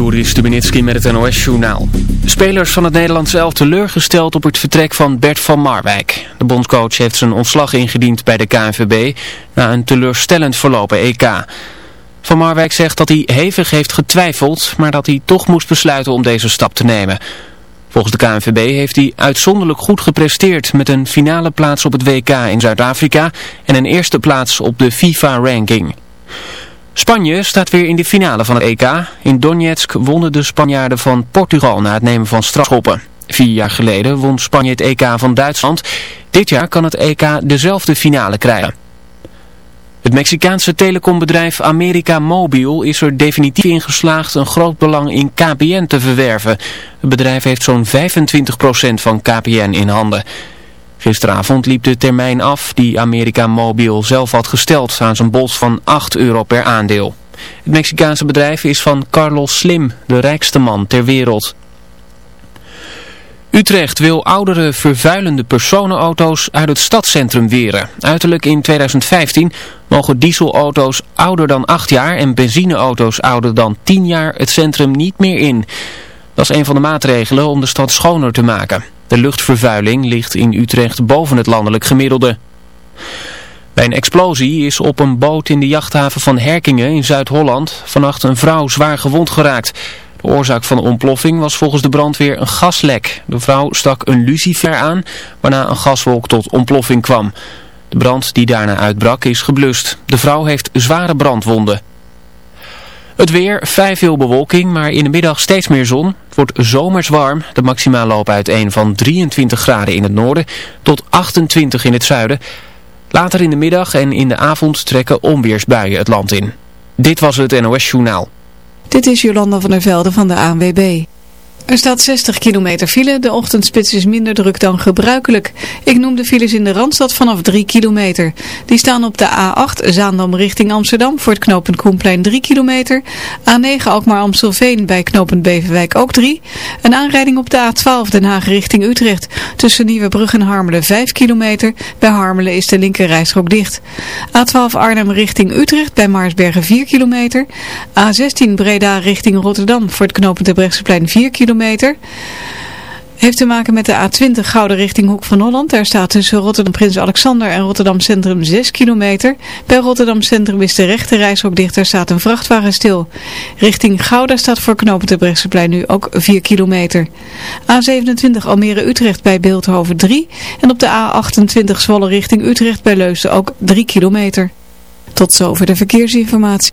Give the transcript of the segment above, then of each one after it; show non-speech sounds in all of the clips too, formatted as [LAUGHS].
Juri Stubenitski met het NOS-journaal. Spelers van het Nederlands elf teleurgesteld op het vertrek van Bert van Marwijk. De bondscoach heeft zijn ontslag ingediend bij de KNVB na een teleurstellend verlopen EK. Van Marwijk zegt dat hij hevig heeft getwijfeld, maar dat hij toch moest besluiten om deze stap te nemen. Volgens de KNVB heeft hij uitzonderlijk goed gepresteerd met een finale plaats op het WK in Zuid-Afrika en een eerste plaats op de FIFA-ranking. Spanje staat weer in de finale van het EK. In Donetsk wonnen de Spanjaarden van Portugal na het nemen van strafschoppen. Vier jaar geleden won Spanje het EK van Duitsland. Dit jaar kan het EK dezelfde finale krijgen. Het Mexicaanse telecombedrijf America Mobil is er definitief in geslaagd een groot belang in KPN te verwerven. Het bedrijf heeft zo'n 25% van KPN in handen. Gisteravond liep de termijn af die America Mobil zelf had gesteld aan zijn bos van 8 euro per aandeel. Het Mexicaanse bedrijf is van Carlos Slim, de rijkste man ter wereld. Utrecht wil oudere vervuilende personenauto's uit het stadscentrum weren. Uiterlijk in 2015 mogen dieselauto's ouder dan 8 jaar en benzineauto's ouder dan 10 jaar het centrum niet meer in. Dat is een van de maatregelen om de stad schoner te maken. De luchtvervuiling ligt in Utrecht boven het landelijk gemiddelde. Bij een explosie is op een boot in de jachthaven van Herkingen in Zuid-Holland vannacht een vrouw zwaar gewond geraakt. De oorzaak van de ontploffing was volgens de brandweer een gaslek. De vrouw stak een lucifer aan, waarna een gaswolk tot ontploffing kwam. De brand die daarna uitbrak is geblust. De vrouw heeft zware brandwonden. Het weer, vrij veel bewolking, maar in de middag steeds meer zon. Het wordt zomers warm. De maximaal loopt uiteen van 23 graden in het noorden tot 28 in het zuiden. Later in de middag en in de avond trekken onweersbuien het land in. Dit was het NOS Journaal. Dit is Jolanda van der Velde van de ANWB. Er staat 60 kilometer file. De ochtendspits is minder druk dan gebruikelijk. Ik noem de files in de Randstad vanaf 3 kilometer. Die staan op de A8 Zaandam richting Amsterdam voor het knooppunt Koenplein 3 kilometer. A9 Alkmaar-Amstelveen bij knooppunt Beverwijk ook 3. Een aanrijding op de A12 Den Haag richting Utrecht. Tussen Nieuwebrug en Harmelen 5 kilometer. Bij Harmelen is de linkerrijstrook dicht. A12 Arnhem richting Utrecht bij Maarsbergen 4 kilometer. A16 Breda richting Rotterdam voor het knooppunt Terbrechtseplein 4 kilometer kilometer. Heeft te maken met de A20 Gouden richting Hoek van Holland. Daar staat tussen Rotterdam Prins Alexander en Rotterdam Centrum 6 kilometer. Bij Rotterdam Centrum is de rechte reishok dicht. Daar staat een vrachtwagen stil. Richting Gouda staat voor knopen de nu ook 4 kilometer. A27 Almere Utrecht bij Beeldhoven 3. En op de A28 Zwolle richting Utrecht bij Leusden ook 3 kilometer. Tot zover de verkeersinformatie.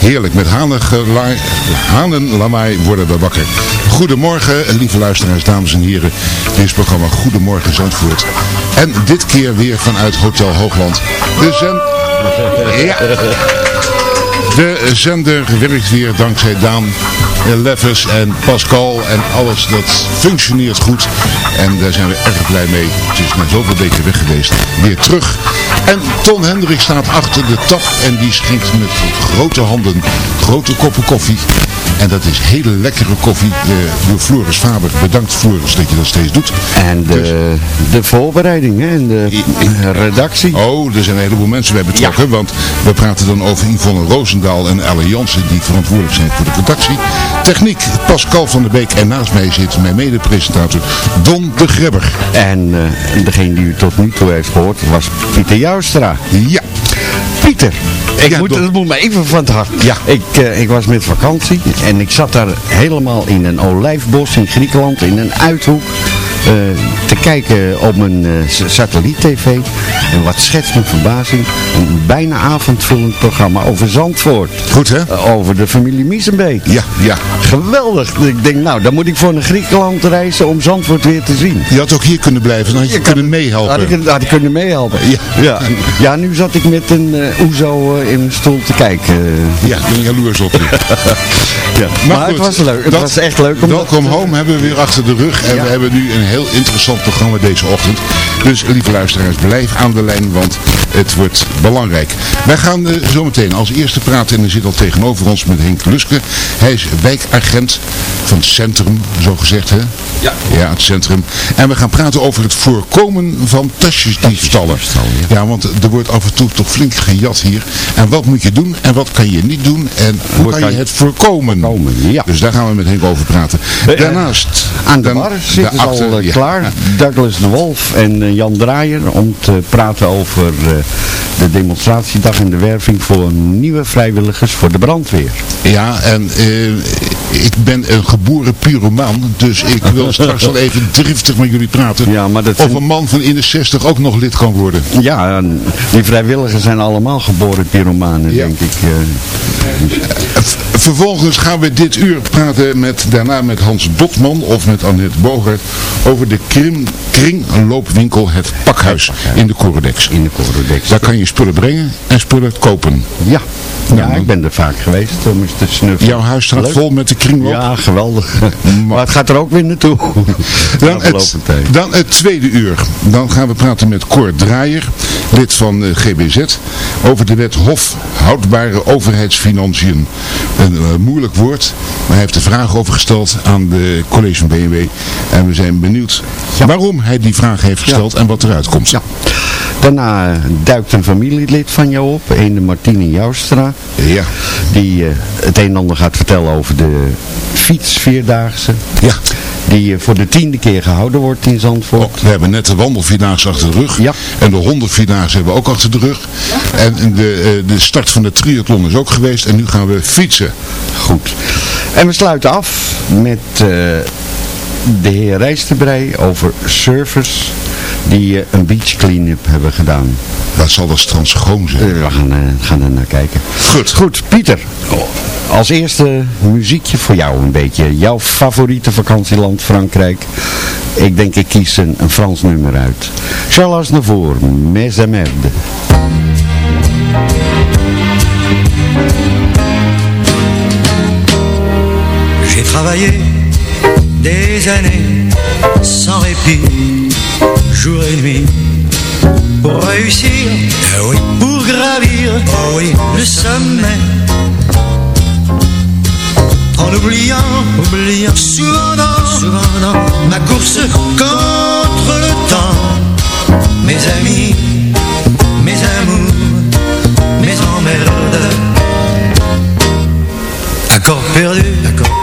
Heerlijk. Met hanenlamaai worden we wakker. Goedemorgen, lieve luisteraars, dames en heren. Dit is programma Goedemorgen Zandvoort. En dit keer weer vanuit Hotel Hoogland. De zend... [LAUGHS] Ja. De zender werkt weer dankzij Daan Leffers en Pascal en alles dat functioneert goed. En daar zijn we erg blij mee. Het is na zoveel weken weg geweest. Weer terug. En Ton Hendrik staat achter de tap en die schenkt met grote handen grote koppen koffie. En dat is hele lekkere koffie door Floris Faber. Bedankt Floris dat je dat steeds doet. En de, de voorbereiding hè, en de redactie. Oh, er zijn een heleboel mensen bij betrokken. Want we praten dan over Yvonne En Elle Jansen die verantwoordelijk zijn voor de redactie. Techniek Pascal van der Beek en naast mij zit mijn mede-presentator Don de Grebber. En eh, degene die u tot nu toe heeft gehoord was Pieter Joustra. Ja. Pieter, ik Ja, moet, het moet me even van het hart. Ja. Ik, eh, ik was met vakantie en ik zat daar helemaal in een olijfbos in Griekenland, in een uithoek. Eh, te kijken op mijn eh, satelliet-tv. En wat schetst mijn verbazing. Een bijna avondvullend programma over Zandvoort. Goed hè? Eh, over de familie Miesenbeek. Ja, ja. Geweldig. Ik denk, nou, dan moet ik voor naar Griekenland reizen om Zandvoort weer te zien. Je had ook hier kunnen blijven, dan had je, kunnen meehelpen. Had ik, had ik kunnen meehelpen. Ja. ja. Ja, nu zat ik met een eh oezo in mijn stoel te kijken. Ja, ik ben jaloers op je. [LAUGHS] ja. Maar, het goed, was leuk. Het dat- was echt leuk. Om Welkom dat- Home hebben we weer achter de rug. En Ja. we hebben nu een heel interessant programma deze ochtend. Dus lieve luisteraars, blijf aan de lijn, want het wordt belangrijk. Wij gaan eh, zometeen als eerste praten en er zit al tegenover ons met Henk Luske. Hij is wijkagent van het centrum, zo gezegd hè? Ja. Ja, het centrum. En we gaan praten over het voorkomen van tasjesdiefstallen. Ja, want er wordt af en toe toch flink gejat hier. En wat moet je doen en wat kan je niet doen en hoe Hoe kan kan je het voorkomen? voorkomen, ja. Dus daar gaan we met Henk over praten. Eh, Daarnaast... Aan de dan- bar zitten al eh, ja. klaar. Douglas de Wolf en eh, Jan Draaier om te praten over eh, de demonstratiedag en de werving voor nieuwe vrijwilligers voor de brandweer. Ja, en eh, ik ben een geboren pyromaan, dus ik wil [LAUGHS] straks wel even driftig met jullie praten. Ja, maar dat Of een man van in de 60 ook nog lid kan worden. Ja, die vrijwilligers zijn allemaal geboren pyromanen, Ja. denk ik. eh. Vervolgens gaan we dit uur praten met, daarna met Hans Botman of met Annette Bogert over de kring, kringloopwinkel Het Pakhuis in de Corodex. in de Corodex. Daar kan je spullen brengen en spullen kopen. Ja, ja dan- ik ben er vaak geweest om eens te snuffelen. Jouw huis staat Leuk. vol met de kringloop. Ja, geweldig. [LAUGHS] maar het gaat er ook weer naartoe. [LAUGHS] Dan het, dan het tweede uur. Dan gaan we praten met Cor Draaier, lid van eh, GBZ, over de wet Hof Houdbare Overheidsfinanciën. Een eh, moeilijk woord, maar hij heeft de vraag over gesteld aan de college van BMW. En we zijn benieuwd waarom hij die vraag heeft gesteld en wat eruit komt. Ja. Daarna duikt een familielid van jou op, een Martine Joustra. Ja. Die eh, het een en ander gaat vertellen over de fietsvierdaagse. Ja. Die eh, voor de tiende keer gehouden wordt in Zandvoort. We hebben net de wandelvierdaagse achter de rug. Ja. En de honderdvierdaagse hebben we ook achter de rug. En de, eh, de start van de triathlon is ook geweest. En nu gaan we fietsen. Goed. En we sluiten af met eh, de heer Rijsterbrei over surfers die eh, een beach clean-up hebben gedaan. Dat zal wel strand schoon zijn. Eh, we gaan, eh, gaan er naar kijken. Goed. Goed, Pieter. Als eerste muziekje voor jou een beetje. Jouw favoriete vakantieland Frankrijk. Ik denk ik kies een, een Frans nummer uit. Charles Navour, Mes à merde. J'ai travaillé des années sans répit, jour et nuit, pour réussir, ah oui, pour gravir, ah oui, le sommet. En oubliant, oubliant. Souvent dans, souvent ma course contre le temps, mes amis, mes amours, mes emmerdes. Accord perdu,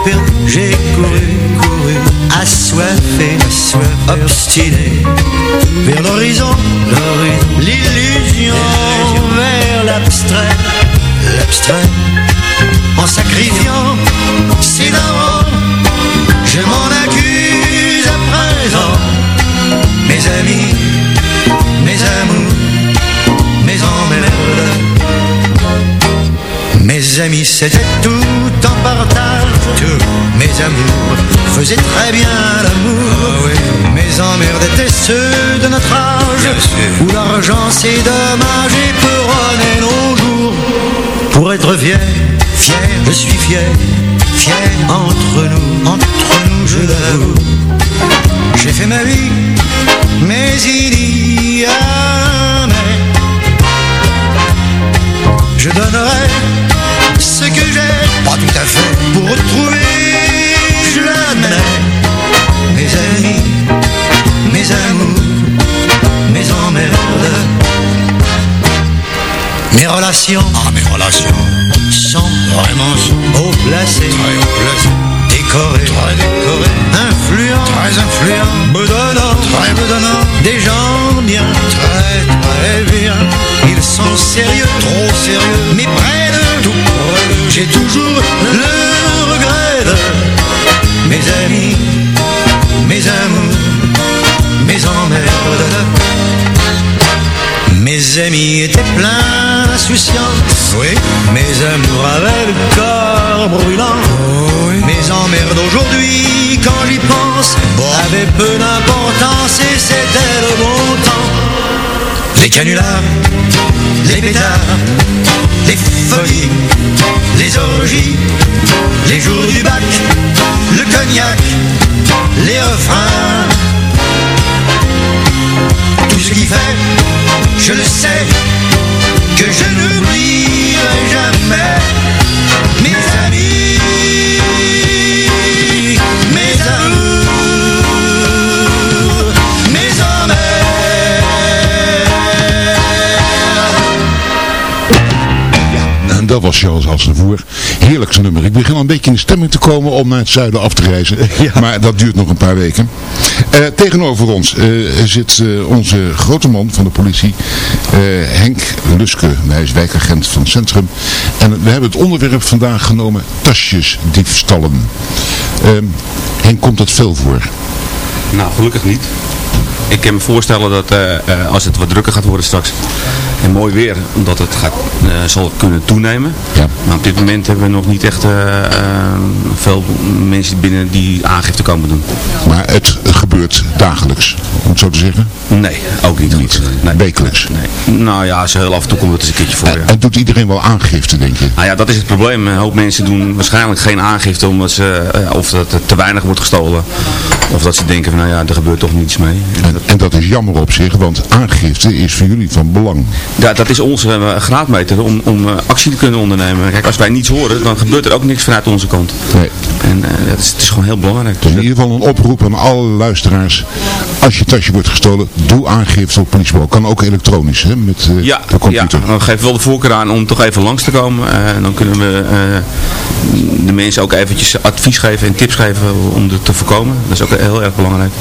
perdu, j'ai couru, couru, assoiffé, assoiffé, obstiné, vers l'horizon, l'horizon, l'illusion, vers l'abstrait, l'abstrait, en sacrifiant darons, je m'en accuse à présent, mes amis, mes amours, mes emmerdes. Mes amis, c'était tout faisaient très bien l'amour. Mes emmerdes étaient ceux de notre âge? Où l'argent c'est dommage et peut nos jours. Pour être fier, fier, je suis fier, fier entre nous, entre nous, je l'avoue. J'ai fait ma vie, mais il y a mais. Je donnerai ce que j'ai, pas tout à fait, pour retrouver, relations, ah mes relations, sont vraiment haut placées, très haut placées, décorées, très décorées, influents, très influents, me donnant, très me donnant, des gens bien, très très bien. Ils sont sérieux, trop sérieux, mais près de tout, j'ai toujours le regret de mes amis, mes amours, mes emmerdes. Mes amis étaient pleins d'insouciance. Oui. Mes amours avaient le corps brûlant. Mes emmerdes aujourd'hui, quand j'y pense, avaient peu d'importance et c'était le bon temps. Les canulars, les pétards, les folies, les orgies, les jours du bac, le cognac, les refrains. Tout ce qui fait, je le sais, que je n'oublierai jamais mes amis, mes amours, mes En dat was Charles Aznavour. Heerlijkste nummer. Ik begin al een beetje in de stemming te komen om naar het zuiden af te reizen. Maar dat duurt nog een paar weken. Eh, tegenover ons eh, zit eh, onze grote man van de politie, Henk Luske. Hij is wijkagent van het centrum. En we hebben het onderwerp vandaag genomen, tasjesdiefstallen. Ehm Henk, komt dat veel voor? Nou, gelukkig niet. Ik kan me voorstellen dat eh, eh, als het wat drukker gaat worden straks en mooi weer, dat het gaat, eh, zal kunnen toenemen. Ja. Maar op dit moment hebben we nog niet echt veel mensen binnen die aangifte komen doen. Maar het gebeurt dagelijks, om het zo te zeggen. Nee, ook niet. Niet. Nee. Wekelijks. Nee. Nou ja, zo heel af en toe komt het eens een keertje voor. Ja. En doet iedereen wel aangifte, denk je? Nou ja, dat is het probleem. Een hoop mensen doen waarschijnlijk geen aangifte omdat ze, of dat er te weinig wordt gestolen. Of dat ze denken van nou ja, er gebeurt toch niets mee. En, en dat is jammer op zich, want aangifte is voor jullie van belang. Ja, dat is onze eh, graadmeter om, om eh, actie te kunnen ondernemen. Kijk, als wij niets horen, dan gebeurt er ook niks vanuit onze kant. Nee. En eh, dat is, het is gewoon heel belangrijk. Dus in ieder geval een oproep aan alle luisteraars. Als je tasje wordt gestolen, doe aangifte op politiebureau. Kan ook elektronisch, hè, met Ja, de computer. ja, dan geven we wel de voorkeur aan om toch even langs te komen. En dan kunnen we de mensen ook eventjes advies geven en tips geven om het te voorkomen. Dat is ook heel erg belangrijk.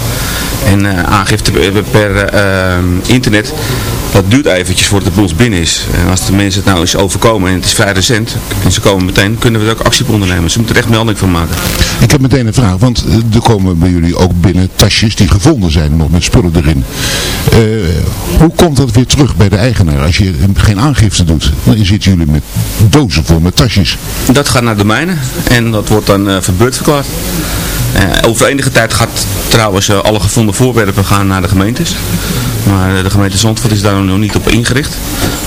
En aangifte per, per eh, internet, dat duurt eventjes voordat het bij ons binnen is. En als de mensen het nou eens overkomen en het is vrij recent en ze komen meteen, kunnen we er ook actie op ondernemen. Ze moeten er echt melding van maken. Ik heb meteen een vraag, want eh, er komen bij jullie ook binnen tasjes die gevonden zijn, nog met spullen erin. Eh, hoe komt dat weer terug bij de eigenaar? Als je geen aangifte doet, dan zitten jullie met dozen vol met tasjes. Dat gaat naar de mijnen en dat wordt dan uh, verbeurd verklaard. Uh, over enige tijd gaat trouwens alle gevonden voorwerpen gaan de gemeentes. Maar de gemeente Zandvoort is daar nog niet op ingericht.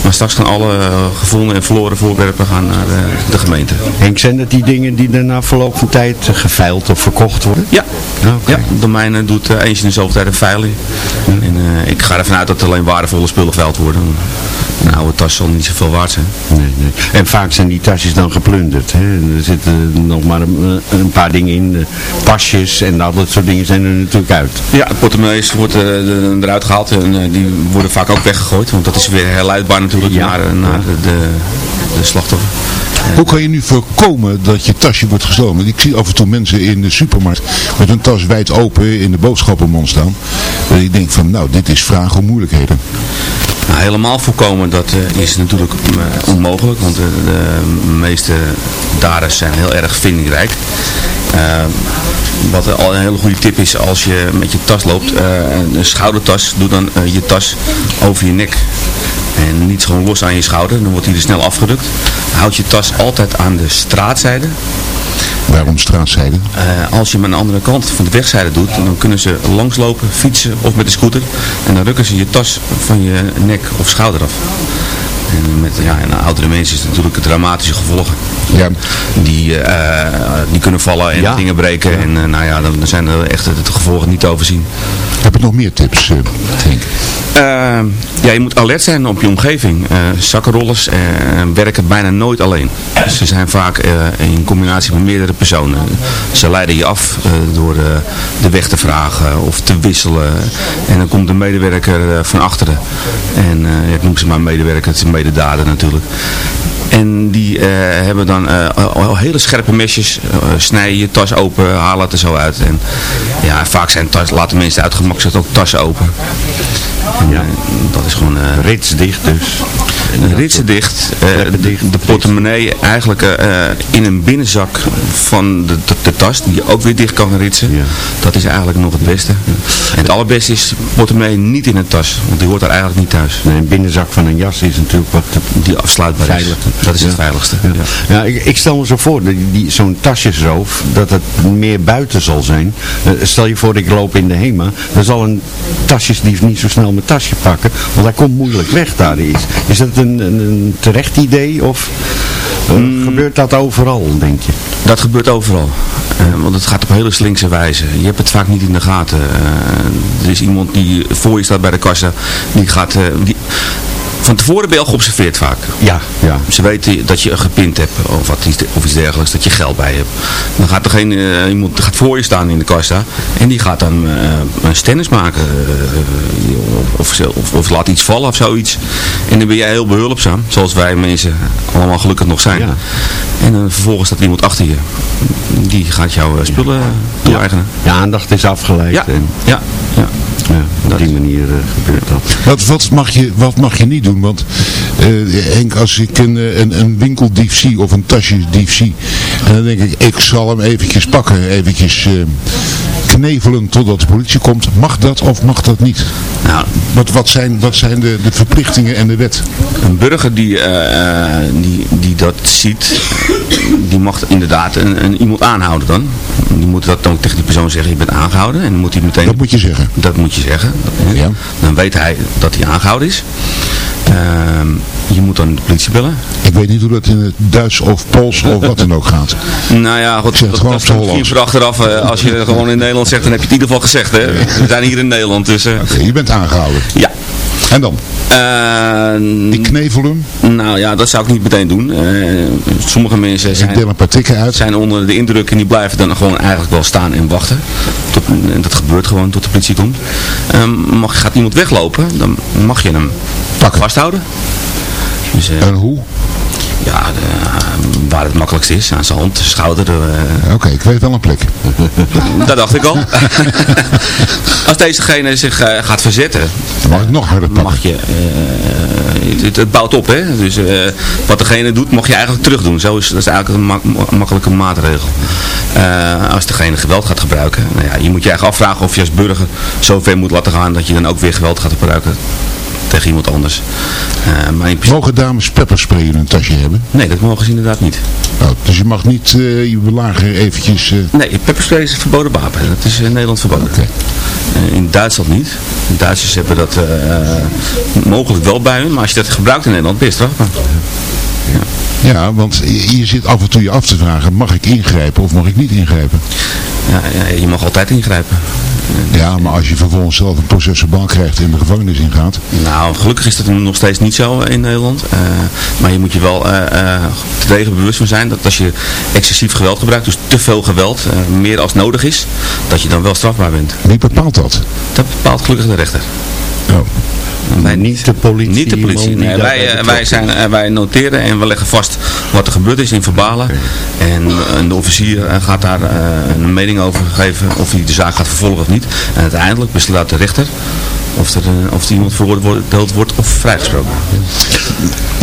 Maar straks gaan alle gevonden en verloren voorwerpen gaan naar de, de gemeente. Henk, zijn dat die dingen die er na verloop van tijd geveild of verkocht worden? Ja. Okay. ja de mijne doet eens in de zoveel tijd een veiling. En ik ga ervan uit dat er alleen waardevolle spullen geveild worden. Een oude tas zal niet zoveel waard zijn. Nee, nee. En vaak zijn die tasjes dan geplunderd. Hè? Er zitten nog maar een, een paar dingen in. Pasjes en al dat soort dingen zijn er natuurlijk uit. Ja, portemonnees worden uh, eruit gehaald en uh, die worden vaak ook weggegooid. Want dat is weer herleidbaar natuurlijk ja. naar, naar de, de, de slachtoffer. Hoe kan je nu voorkomen dat je tasje wordt gestolen? Ik zie af en toe mensen in de supermarkt met hun tas wijd open in de boodschappenmand staan. En ik denk van, nou, dit is vragen om moeilijkheden. Nou, helemaal voorkomen, dat uh, is natuurlijk uh, onmogelijk, want de, de, meeste daders zijn heel erg vindingrijk. Uh, wat al een hele goede tip is als je met je tas loopt, een schoudertas, doe dan je tas over je nek. En niet gewoon los aan je schouder, dan wordt hij er snel afgerukt. Houd je tas altijd aan de straatzijde. Waarom straatzijde? Uh, als je hem aan de andere kant van de wegzijde doet, dan kunnen ze langslopen, fietsen of met de scooter. En dan rukken ze je tas van je nek of schouder af. En met ja, en oudere mensen is het natuurlijk dramatische gevolgen. Ja. Die, eh, die kunnen vallen en Ja. dingen breken. En eh, nou ja, dan dan zijn er echt de gevolgen niet te overzien. Heb je nog meer tips, eh, Henk? Eh, ja, je moet alert zijn op je omgeving. Eh zakkenrollers eh, werken bijna nooit alleen. Ze zijn vaak eh, in combinatie met meerdere personen. Ze leiden je af door de weg te vragen of te wisselen. En dan komt de medewerker van achteren. En ik noem ze maar medewerker, het mededader natuurlijk. En die hebben dan al hele scherpe mesjes. eh, snijden je tas open, halen het er zo uit. En ja, vaak zijn tas, laten mensen uit gemak zetten ook tassen open. Ja. dat is gewoon... eh Rits dicht dus. ritsen dicht, eh, de, portemonnee eigenlijk eh, in een binnenzak van de, de, de tas, die je ook weer dicht kan ritsen. Ja. Dat is eigenlijk nog het beste. En het allerbeste is portemonnee niet in een tas, want die hoort daar eigenlijk niet thuis. Nee, een binnenzak van een jas is natuurlijk wat Die afsluitbaar is. Veilig. Dat is het veiligste. Ja, ik, ik stel me zo voor, zo'n tasjesroof, dat het meer buiten zal zijn. Stel je voor, ik loop in de HEMA, dan zal een tasjesdief niet zo snel mijn tasje pakken, want hij komt moeilijk weg daar is. Is dat een, een, een terecht idee of eh, Mm. gebeurt dat overal, denk je? Dat gebeurt overal. Eh, want het gaat op hele slinkse wijze. Je hebt het vaak niet in de gaten. Eh, er is iemand die voor je staat bij de kassa. Die gaat... die, van tevoren ben je al geobserveerd vaak. Ja, ja. Ze weten dat je gepind hebt of, wat, iets- of iets dergelijks, dat je geld bij hebt. Dan gaat er geen, eh, iemand gaat voor je staan in de kassa en die gaat dan eh, een stennis maken eh, of, of, of laat iets vallen of zoiets. En dan ben jij heel behulpzaam, zoals wij mensen allemaal gelukkig nog zijn. Ja. En dan vervolgens staat iemand achter je. Die gaat jouw spullen toe-eigenen. Je aandacht is afgeleid Ja, en ja, ja. Ja, op die manier eh, gebeurt dat. Wat, wat, mag je, wat mag je niet doen? Want eh, Henk, als ik een, eh, een, een winkeldief zie of een tasjesdief zie, en dan denk ik, ik zal hem eventjes pakken, eventjes eh, knevelen totdat de politie komt. Mag dat of mag dat niet? Nou, Wat, wat zijn, wat zijn de, de verplichtingen en de wet? Een burger die, die, die dat ziet, die mag inderdaad een, een, iemand aanhouden dan. Die moet dat dan tegen die persoon zeggen, je bent aangehouden. En dan moet hij meteen... Dat moet je zeggen. Dat moet je zeggen. Ja. Dan weet hij dat hij aangehouden is. Ehm, je moet dan de politie bellen. Ik weet niet hoe dat in het Duits of Pools of wat dan ook gaat. Nou ja, goed, dat, gewoon dat Hollands. voor achteraf. als je [LAUGHS] gewoon in Nederland zegt, dan heb je het in ieder geval gezegd. Hè? We zijn hier in Nederland, dus Oké, je bent aangehouden. ja. En dan? Eh, Ik knevel hem, nou ja, dat zou ik niet meteen doen. Eh, sommige mensen zijn... deel een paar tikken uit. zijn onder de indruk en die blijven dan gewoon eigenlijk wel staan en wachten. Tot, en dat gebeurt gewoon tot de politie komt. Ehm, mag, gaat iemand weglopen, dan mag je hem Pakken. vasthouden. Dus eh, En hoe? Ja, de, eh, waar het makkelijkst is, aan zijn hand, schouder. eh, Oké, ik weet wel een plek. [LAUGHS] dat dacht ik al. [LAUGHS] Als dezegene zich eh, gaat verzetten, Dan mag ik nog harder pakken. mag je, het, het bouwt op hè. Dus wat degene doet, mag je eigenlijk terug doen. Zo is, dat is eigenlijk een mak- ma- makkelijke maatregel. Als degene geweld gaat gebruiken, nou ja, je moet je eigenlijk afvragen of je als burger zo ver moet laten gaan dat je dan ook weer geweld gaat gebruiken tegen iemand anders. Eh, maar Mogen dames pepperspray in hun tasje hebben? nee, dat mogen ze inderdaad niet. Nou, dus je mag niet eh, je belager eventjes... eh, Nee, pepperspray is een verboden wapen. Dat is in Nederland verboden. Eh, in Duitsland niet. De Duitsers hebben dat eh, mogelijk wel bij hun, maar als je dat gebruikt in Nederland ben je strafbaar. Ja, want je zit af en toe je af te vragen, mag ik ingrijpen of mag ik niet ingrijpen? Ja, je mag altijd ingrijpen. Ja, maar als je vervolgens zelf een procesverbaal krijgt en de gevangenis ingaat, Nou, gelukkig is dat nog steeds niet zo in Nederland. Eh, maar je moet je wel eh eh, terdege bewust van zijn dat als je excessief geweld gebruikt, dus te veel geweld, meer als nodig is, dat je dan wel strafbaar bent. wie bepaalt dat? Dat bepaalt gelukkig de rechter. Oh. Wij Niet de politie. Niet de politie. Nee, wij, eh, wij, zijn, eh, wij noteren en we leggen vast wat er gebeurd is in verbalen. En, eh, en de officier gaat daar een mening over geven of hij de zaak gaat vervolgen of niet. En uiteindelijk besluit de rechter of er, eh, of er iemand veroordeeld wordt of vrijgesproken.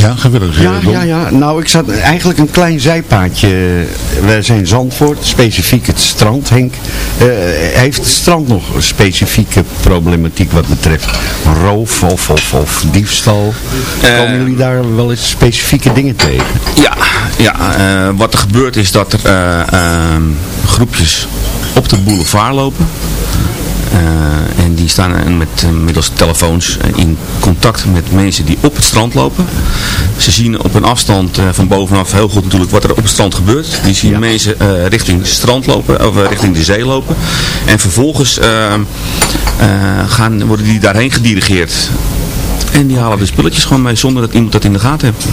Ja, gewillig. Ja, eh, ja, ja. Nou, ik zat eigenlijk een klein zijpaadje. Wij zijn Zandvoort, specifiek het strand, Henk. Eh, heeft het strand nog een specifieke problematiek wat betreft roof of, of, of diefstal? Komen jullie daar wel eens specifieke dingen tegen? Ja, ja eh, wat er gebeurt is dat er groepjes op de boulevard lopen. Eh, en die staan met eh, middels telefoons eh, in contact met mensen die op het strand lopen. Ze zien op een afstand van bovenaf heel goed natuurlijk wat er op het strand gebeurt. Die zien mensen richting het strand lopen, of richting de zee lopen. En vervolgens eh, eh, gaan, worden die daarheen gedirigeerd. En die halen de spulletjes gewoon mee zonder dat iemand dat in de gaten heeft.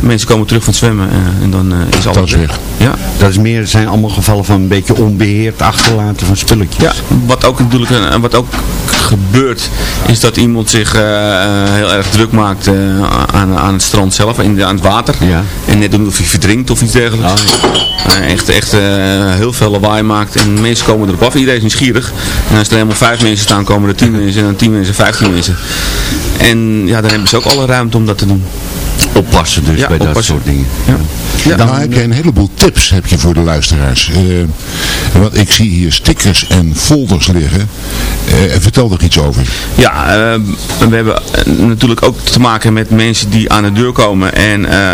Mensen komen terug van het zwemmen eh, en dan eh, is alles Dat weg. Ja. Dat is meer, zijn allemaal gevallen van een beetje onbeheerd achterlaten van spulletjes. Ja, wat ook natuurlijk een, wat ook gebeurt, is dat iemand zich eh, eh, heel erg druk maakt eh, aan, aan het strand zelf, in, aan het water. Ja. En net doen of hij verdrinkt of iets dergelijks. Eh, echt echt eh, heel veel lawaai maakt en mensen komen erop af. Iedereen is nieuwsgierig. En als er helemaal vijf mensen staan, komen er tien mensen en dan tien mensen, vijftien mensen. En ja, dan hebben ze ook alle ruimte om dat te doen. Oppassen dus Ja, bij dat soort dingen. Ja. Ja, nou heb jij een heleboel tips heb je voor de luisteraars. Eh, want ik zie hier stickers en folders liggen. Eh, vertel er iets over. Ja, eh, we hebben natuurlijk ook te maken met mensen die aan de deur komen en eh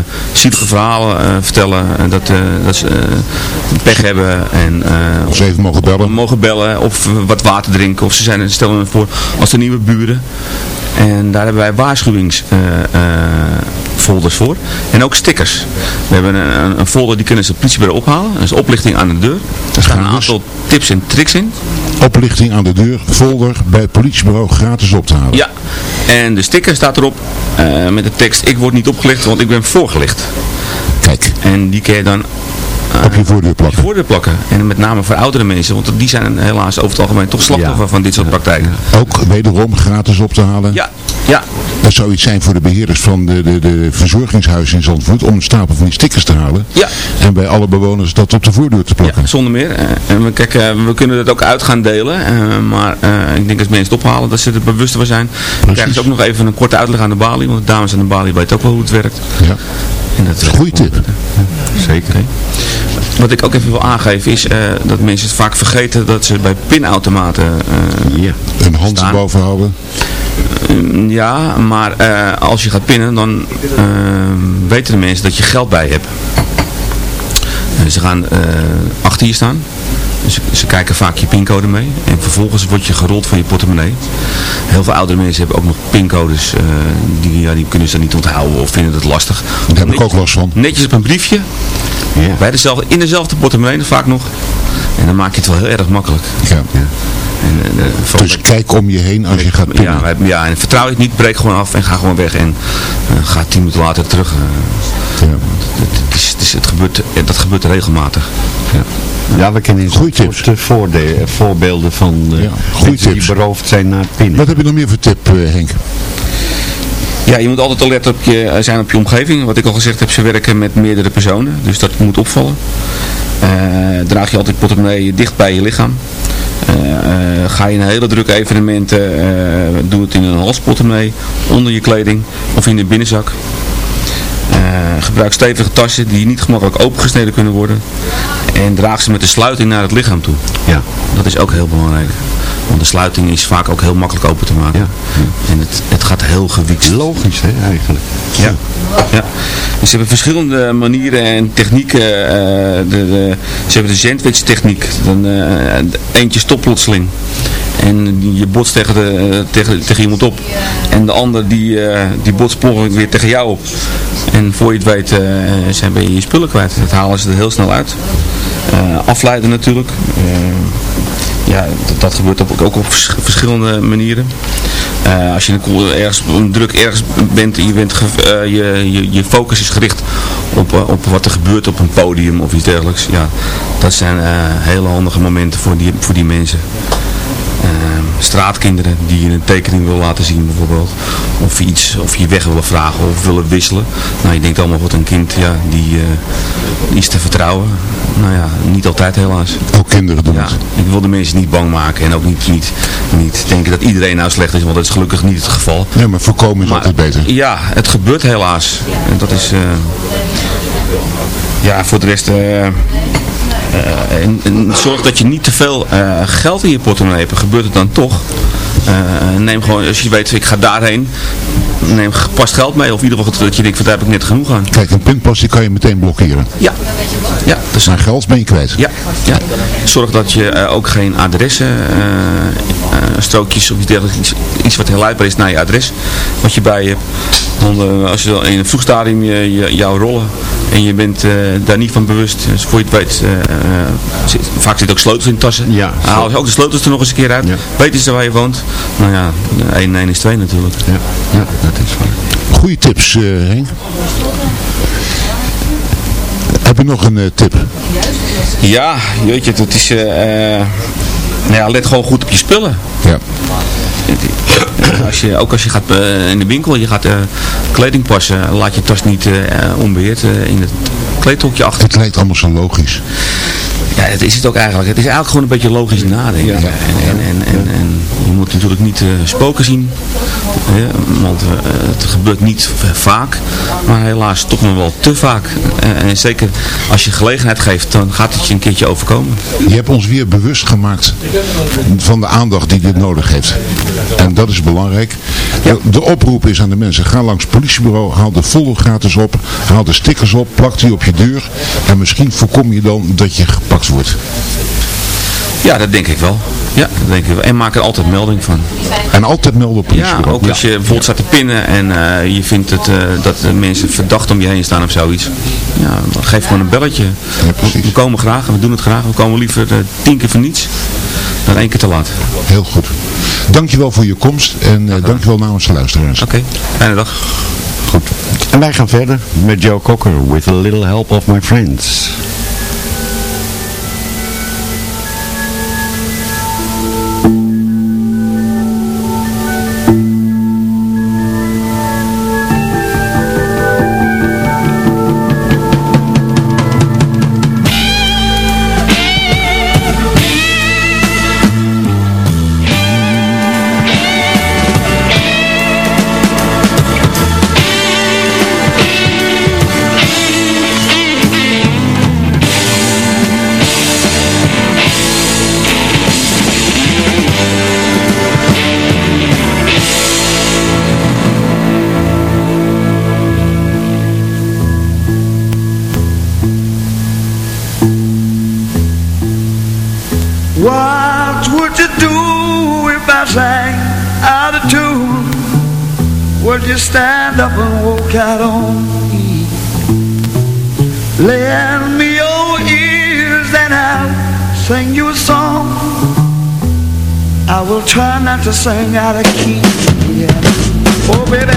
eh, zielige verhalen vertellen dat, eh, dat ze pech hebben en eh, Of ze even mogen bellen. mogen bellen of wat water drinken of ze zijn, stellen me voor als de nieuwe buren. En daar hebben wij waarschuwingsfolders voor. En ook stickers. We hebben een, een, folder die kunnen ze het politiebureau ophalen. Dat is oplichting aan de deur. Er staan een aantal tips en tricks in. Oplichting aan de deur, folder bij het politiebureau gratis op te halen. Ja, en de sticker staat erop eh, met de tekst ik word niet opgelicht, want ik ben voorgelicht. Kijk, En die kun je dan op je voordeur plakken. voordeur plakken. En met name voor oudere mensen, want die zijn helaas over het algemeen toch slachtoffer Ja. van dit soort praktijken. Ook wederom gratis op te halen. Ja, ja, Dat zou iets zijn voor de beheerders van de, de, de verzorgingshuizen in Zandvoort om een stapel van die stickers te halen. ja. En bij alle bewoners dat op de voordeur te plakken. Ja, zonder meer. Eh, en we, kijk, eh, we kunnen het ook uit gaan delen. eh, maar ik denk als mensen het ophalen, dat ze er bewust van zijn. Dan krijgen ze ook nog even een korte uitleg aan de balie. Want de dames aan de balie weten ook wel hoe het werkt. Ja. En dat is een goede tip. Zeker. Wat ik ook even wil aangeven is eh, dat mensen het vaak vergeten dat ze bij pinautomaten... eh. Een hand Staan. erboven houden. eh, ja, maar eh, als je gaat pinnen, dan eh, weten de mensen dat je geld bij hebt. Eh, ze gaan eh, achter je staan. Ze, ze kijken vaak je pincode mee. En vervolgens word je gerold van je portemonnee. Heel veel oudere mensen hebben ook nog pincodes. eh, die, ja, die kunnen ze dan niet onthouden of vinden het lastig. Daar heb ik ook last van. Netjes op een briefje. Ja. Bij dezelfde, in dezelfde portemonnee vaak nog. En dan maak je het wel heel erg makkelijk. Ja. En, eh, Dus kijk om je heen als je gaat pinnen. ja, wij- ja, en vertrouw je het niet, breek gewoon af en ga gewoon weg. En eh, ga tien minuten later terug. Ja. het, het is, het is, het gebeurt, dat gebeurt regelmatig. Ja. Ja, we kennen in voorde- eh, voorbeelden van eh, Ja, tips. die beroofd zijn na het pinnen. Wat heb je nog meer voor tip, eh, Henk? ja, je moet altijd alert op je, eh, zijn op je omgeving. Wat ik al gezegd heb, ze werken met meerdere personen. Dus dat moet opvallen. Eh, draag je altijd portemonnee dicht bij je lichaam. Eh, eh, ga je naar hele drukke evenementen, eh, doe het in een halsportemonnee, onder je kleding of in de binnenzak. Eh, gebruik stevige tassen die niet gemakkelijk opengesneden kunnen worden. En draag ze met de sluiting naar het lichaam toe. Ja. Dat is ook heel belangrijk. Want de sluiting is vaak ook heel makkelijk open te maken. Ja. En het, het gaat heel gewiekst. Logisch, hè, eigenlijk. Ja. ja. Dus ze hebben verschillende manieren en technieken. eh, de, de, ze hebben de sandwich techniek. Dan, eh, eentje stopt plotseling. En je botst tegen, de, tegen, tegen iemand op. En de ander die, eh, die botst ongeluk weer tegen jou op. En voor je het weet zijn ben je je spullen kwijt. Dat halen ze er heel snel uit. Afleiden natuurlijk. Ja, dat, gebeurt op, ook op vers- verschillende manieren. Eh, als je ergens, druk ergens bent en je, bent eh, je, je, je focus is gericht op, eh, op wat er gebeurt op een podium of iets dergelijks. Ja, dat zijn hele handige momenten voor die, voor die mensen. Eh, straatkinderen die je een tekening wil laten zien bijvoorbeeld. Of je iets, of je weg willen vragen of willen wisselen. Nou, je denkt allemaal wat een kind, ja, die, die is te vertrouwen. Nou ja, niet altijd helaas. Ook kinderen doen Ja, het. ik wil de mensen niet bang maken en ook niet, niet, niet denken dat iedereen nou slecht is, want dat is gelukkig niet het geval. Nee, maar voorkomen is Maar- altijd beter. Ja, het gebeurt helaas. En dat is... eh, ja, voor de rest... en, en zorg dat je niet te veel eh, geld in je portemonnee hebt. Gebeurt het dan toch? eh, neem gewoon, als je weet, ik ga daarheen. neem gepast geld mee. Of in ieder geval dat je denkt, van daar heb ik net genoeg aan. Kijk, een die kan je meteen blokkeren. Ja, ja dus Maar geld ben je kwijt. Ja, ja. zorg dat je eh, ook geen adressen, eh, eh, strookjes of iets dergelijks, iets, iets wat herleidbaar is naar je adres, wat je bij je hebt. Want eh, als je dan in een vroeg stadium je, je, jouw rollen en je bent eh, daar niet van bewust, dus voor je het weet, eh, eh, zit, vaak zitten ook sleutels in tassen. Ja, Dan haal je ook de sleutels er nog eens een keer uit. Ja. Weten ze waar je woont? Nou ja, 1 en 1 is 2 natuurlijk. Ja, ja dat is waar. Goeie tips, Henk. Heb je nog een tip? Ja, jeetje, het is... nou ja, let gewoon goed op je spullen. Ja. [COUGHS] Als je, ook als je gaat eh, in de winkel, je gaat eh, kleding passen, laat je tas niet eh, onbeheerd eh, in het kleedhokje achter. Het lijkt allemaal zo logisch. Ja, dat is het ook eigenlijk. Het is eigenlijk gewoon een beetje logisch nadenken. En, en, en, en, en je moet natuurlijk niet eh, spoken zien, hè, want eh, het gebeurt niet vaak, maar helaas toch nog wel te vaak. Eh, en zeker als je gelegenheid geeft, dan gaat het je een keertje overkomen. Je hebt ons weer bewust gemaakt van de aandacht die dit nodig heeft. En dat is belangrijk. De oproep is aan de mensen. Ga langs het politiebureau, haal de folder gratis op, haal de stickers op, plak die op je deur. En misschien voorkom je dan dat je gepakt wordt. Ja, dat denk ik wel. Ja, dat denk ik wel. En maak er altijd melding van. En altijd melden op Ja, ook als je bijvoorbeeld staat te pinnen en eh, je vindt het, eh, dat de mensen verdacht om je heen staan of zoiets. Ja, dan geef gewoon een belletje. we komen graag en we doen het graag. We komen liever eh, tien keer voor niets dan één keer te laat. Heel goed. Dankjewel voor je komst en eh, dankjewel namens de luisteraars. Oké, fijne dag. Goed. En wij gaan verder met Joe Cocker, With a Little Help of My Friends. To sing out of key. Yeah. Oh, baby,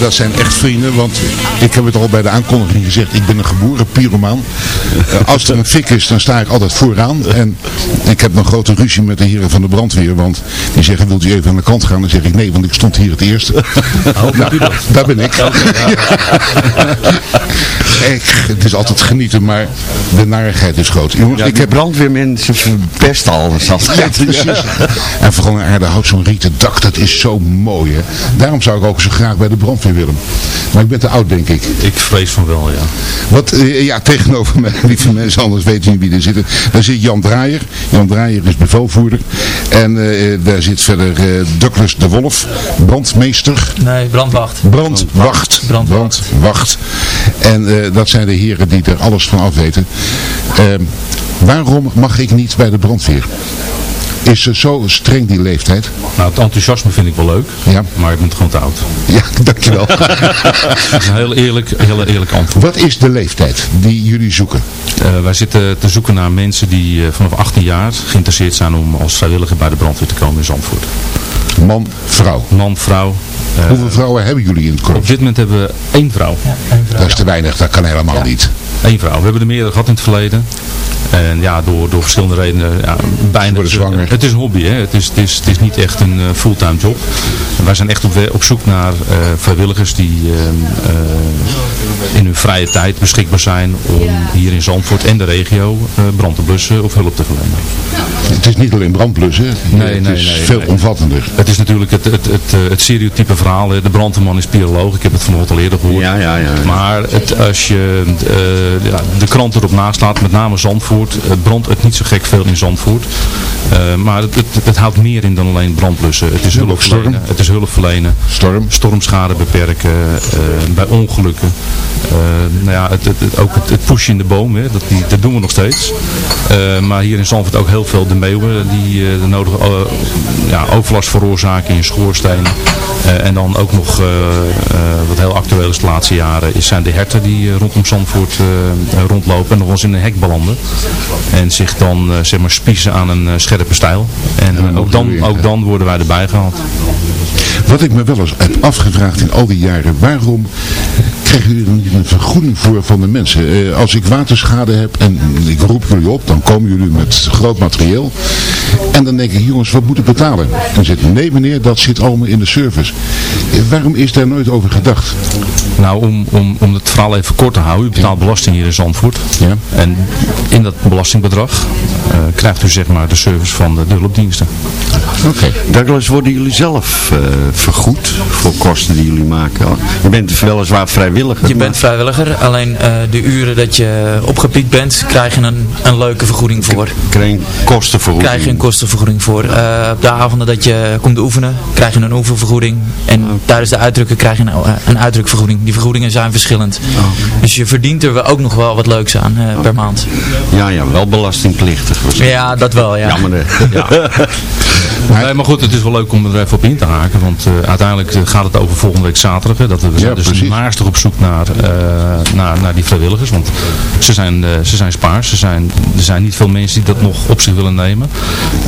dat zijn echt vrienden, want ik heb het al bij de aankondiging gezegd, ik ben een geboren pyromaan. Eh, als er een fik is, dan sta ik altijd vooraan. En ik heb een grote ruzie met de heren van de brandweer, want die zeggen, wilt u even aan de kant gaan? Dan zeg ik, nee, want ik stond hier het eerst. nou, daar ben ik. Echt, het is altijd genieten, maar de narigheid is groot. Jongens, Ja, ik heb brandweermensen verpesten alles ja, precies. En vooral een aarde houdt zo'n rieten dak, dat is zo mooi. Hè? Daarom zou ik ook zo graag bij de brandweer willen. Maar ik ben te oud, denk ik. Ik vrees van wel, ja. Wat, eh, ja, tegenover mij, [LAUGHS] lieve mensen, anders weten jullie wie er zitten. Daar zit Jan Draaier. Jan Draaier is bevelvoerder. En eh, daar zit verder eh, Douglas de Wolf, brandmeester. Nee, brandwacht. Brandwacht. Brandwacht. Brandwacht. En eh, dat zijn de heren die er alles van af weten. Ehm, waarom mag ik niet bij de brandweer? Is ze zo streng die leeftijd? Nou, het enthousiasme vind ik wel leuk, Ja. maar ik ben gewoon te oud. Ja, [LAUGHS] dankjewel. [LAUGHS] Dat is een heel eerlijk, heel eerlijk antwoord. Wat is de leeftijd die jullie zoeken? Eh, wij zitten te zoeken naar mensen die eh, vanaf 18 jaar geïnteresseerd zijn om als vrijwilliger bij de brandweer te komen in Zandvoort. Man, vrouw. Man, vrouw. Eh, Hoeveel vrouwen hebben jullie in het op korps? dit moment hebben we één vrouw. Dat is te weinig, dat kan helemaal niet. Eén vrouw. We hebben er meerdere gehad in het verleden. En ja, door, door verschillende redenen. Ja, bijna, worden zwanger. Het is een hobby, hè. Het is, het is, het is niet echt een eh, fulltime job. En wij zijn echt op, op zoek naar eh, vrijwilligers die in hun vrije tijd beschikbaar zijn om hier in Zandvoort en de regio eh, brand te blussen of hulp te verlenen. Het is niet alleen brandblussen, Nee, het nee, is nee, veel nee. omvattender. Het is natuurlijk het, het, het, het stereotype verhaal. De brandweerman is piroloog. Ik heb het vanochtend al eerder gehoord. Ja, ja, ja. Maar het, als je eh, ja, de krant erop naslaat, met name Zandvoort, eh, brandt het niet zo gek veel in Zandvoort. Eh, maar het, het, het houdt meer in dan alleen brandblussen. Het is hulp storm. verlenen. Het is hulp verlenen. Storm. Stormschade beperken. eh, bij ongelukken. Eh, nou ja, het, het, het- ook het, het pushen in de boom. Hè, dat, die, dat doen we nog steeds. Eh, maar hier in Zandvoort ook heel veel de meeuwen die eh, de nodige ja, overlast veroorzaken in schoorsteen. En dan ook nog, eh, eh, wat heel actueel is de laatste jaren, is, zijn de herten die eh, rondom Zandvoort rondlopen en nog eens in een hek belanden. En zich dan zeg maar spiezen aan een scherpe stijl. En ook, dan, ook dan worden wij erbij gehaald. Wat ik me wel eens heb afgevraagd in al die jaren, waarom krijgen jullie er niet een vergoeding voor van de mensen? Eh, als ik waterschade heb en ik roep jullie op, dan komen jullie met groot materieel. En dan denk ik, jongens, wat moet ik betalen? En dan zit nee meneer, dat zit allemaal in de service. Eh, waarom is daar nooit over gedacht? Nou, om, om, om het verhaal even kort te houden. U betaalt belasting hier in Zandvoort. Ja. En in dat belastingbedrag eh, krijgt u zeg maar de service van de, de hulpdiensten. Oké. Douglas, worden jullie zelf eh, vergoed voor kosten die jullie maken? Je bent weliswaar vrijwilliger. Je maar- bent vrijwilliger, alleen eh, de uren dat je opgepiekt bent, krijg je een, een leuke vergoeding voor. Krijg je kostenvergoeding? Krijg je een kostenvergoeding voor. Eh, op de avonden dat je komt oefenen, krijg je een oefenvergoeding. En tijdens de uitdrukken krijg je een, eh, een uitdrukvergoeding. Die vergoedingen zijn verschillend. Dus je verdient er wel ook nog wel wat leuks aan eh, per maand. Ja, ja, wel belastingplichtig. waarschijnlijk. Ja, dat wel, ja. Jammer. hè. [LAUGHS] Nee, maar goed, het is wel leuk om er even op in te haken. Want eh, uiteindelijk gaat het over volgende week zaterdag. Hè, dat we, Ja, dus precies. naarstig op zoek naar, eh, naar, naar die vrijwilligers. Want ze zijn, eh, ze zijn spaars. Ze zijn, er zijn niet veel mensen die dat nog op zich willen nemen.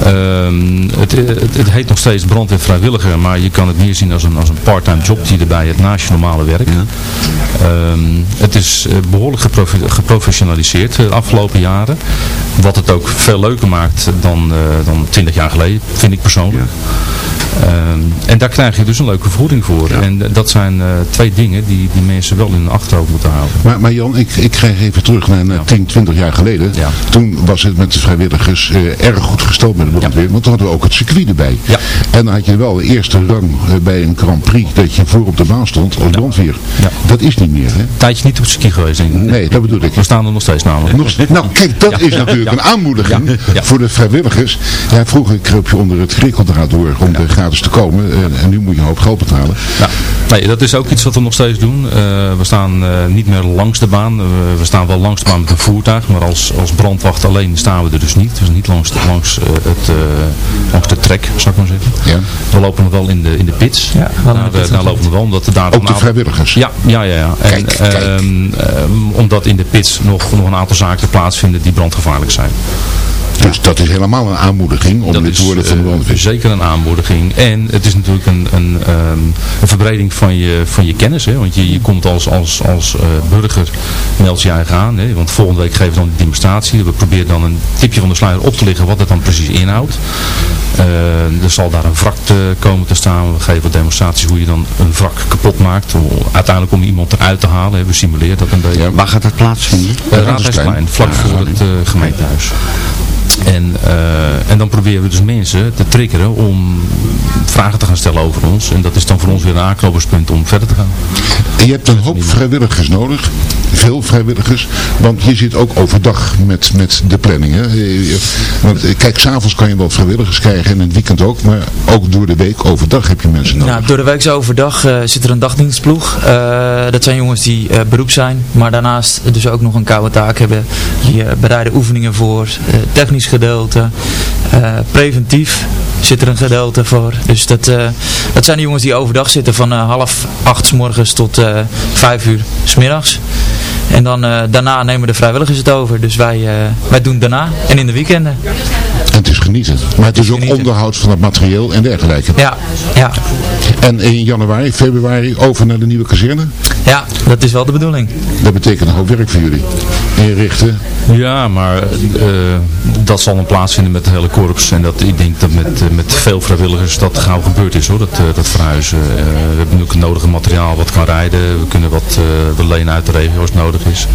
Ehm, het, het, het heet nog steeds brandweer vrijwilliger. Maar je kan het meer zien als een, als een part-time job die erbij hebt naast je normale werk. Ehm, het is eh, behoorlijk geprofe- geprofessionaliseerd eh, de afgelopen jaren. Wat het ook veel leuker maakt dan, eh, dan 20 jaar geleden, vind ik persoonlijk. Ehm, en daar krijg je dus een leuke vergoeding voor. En eh, dat zijn eh, twee dingen die, die mensen wel in hun achterhoofd moeten houden. Maar, maar Jan, ik, ik krijg even terug naar, naar 10, 20 jaar geleden. Ja. Toen was het met de vrijwilligers eh, erg goed gesteld met de brandweer. Want toen hadden we ook het circuit erbij. Ja. En dan had je wel de eerste rang eh, bij een Grand Prix dat je voor op de baan stond als brandweer. Ja. Dat is niet meer, hè? Tijdje niet op het ski geweest, denk ik. Nee, dat bedoel ik. We staan er nog steeds namelijk. Nog- nou, kijk, dat is natuurlijk Ja. een aanmoediging Ja. Ja. voor de vrijwilligers. Ja, vroeger kroop je onder het schrikkeldraad door om er gratis te komen. eh, en nu moet je een hoop geld betalen. Ja. Nee, dat is ook iets wat we nog steeds doen. We staan niet meer langs de baan. we staan wel langs de baan met een voertuig, maar als, als brandwacht alleen staan we er dus niet. Dus niet langs, langs, het, langs de trek, zou ik maar zeggen. Ja. We lopen nog wel in de, in de pits. Ja, de daar, pits daar lopen we wel, omdat er daar Ook de vrijwilligers? Ja, ja, ja. ja. Kijk, en, kijk. ehm, ehm, omdat in de pits nog, nog een aantal zaken plaatsvinden die brandgevaarlijk zijn. Dus dat is helemaal een aanmoediging om Dat dit te worden van de eh, brandweer. zeker een aanmoediging. En het is natuurlijk een, een, ehm, een verbreding van je, van je kennis. Hè? Want je, je komt als, als, als eh, burger, meld je eigen aan. Hè? Want volgende week geven we dan de demonstratie. We proberen dan een tipje van de sluier op te liggen wat het dan precies inhoudt. Eh, er zal daar een wrak te komen te staan. We geven demonstraties hoe je dan een wrak kapot maakt. Uiteindelijk om iemand eruit te halen. hè. We simuleren dat een beetje. Waar gaat dat plaatsvinden? Uh, Raadhuisplein, vlak voor het eh, gemeentehuis. En, eh, en dan proberen we dus mensen te triggeren om vragen te gaan stellen over ons. En dat is dan voor ons weer een aanknopingspunt om verder te gaan. En je hebt een hoop vrijwilligers nodig. Veel vrijwilligers. Want je zit ook overdag met, met de planning. Hè? Want eh, kijk, s'avonds kan je wel vrijwilligers krijgen en in het weekend ook. Maar ook door de week overdag heb je mensen nodig. Nou, door de week overdag eh, zit er een dagdienstploeg. Eh, dat zijn jongens die eh, beroep zijn, maar daarnaast dus ook nog een koude taak hebben. Die eh, bereiden oefeningen voor, eh, technisch gedeelte, eh, preventief zit er een gedeelte voor. Dus dat, dat zijn de jongens die overdag zitten van half acht 's morgens tot vijf uur s middags. En dan daarna nemen de vrijwilligers het over. Dus wij, wij doen daarna en in de weekenden. En het is genieten. Maar het is ook onderhoud van het materieel en dergelijke. Ja, ja. En in januari, februari over naar de nieuwe kazerne. Ja, dat is wel de bedoeling. Dat betekent een hoop werk voor jullie. Inrichten. Ja, maar eh, dat zal dan plaatsvinden met het hele korps. En dat, ik denk dat met, eh, met veel vrijwilligers dat gauw gebeurd is hoor, dat, eh, dat verhuizen. We hebben nu ook het nodige materiaal wat kan rijden. We kunnen wat we lenen uit de regio als nodig is.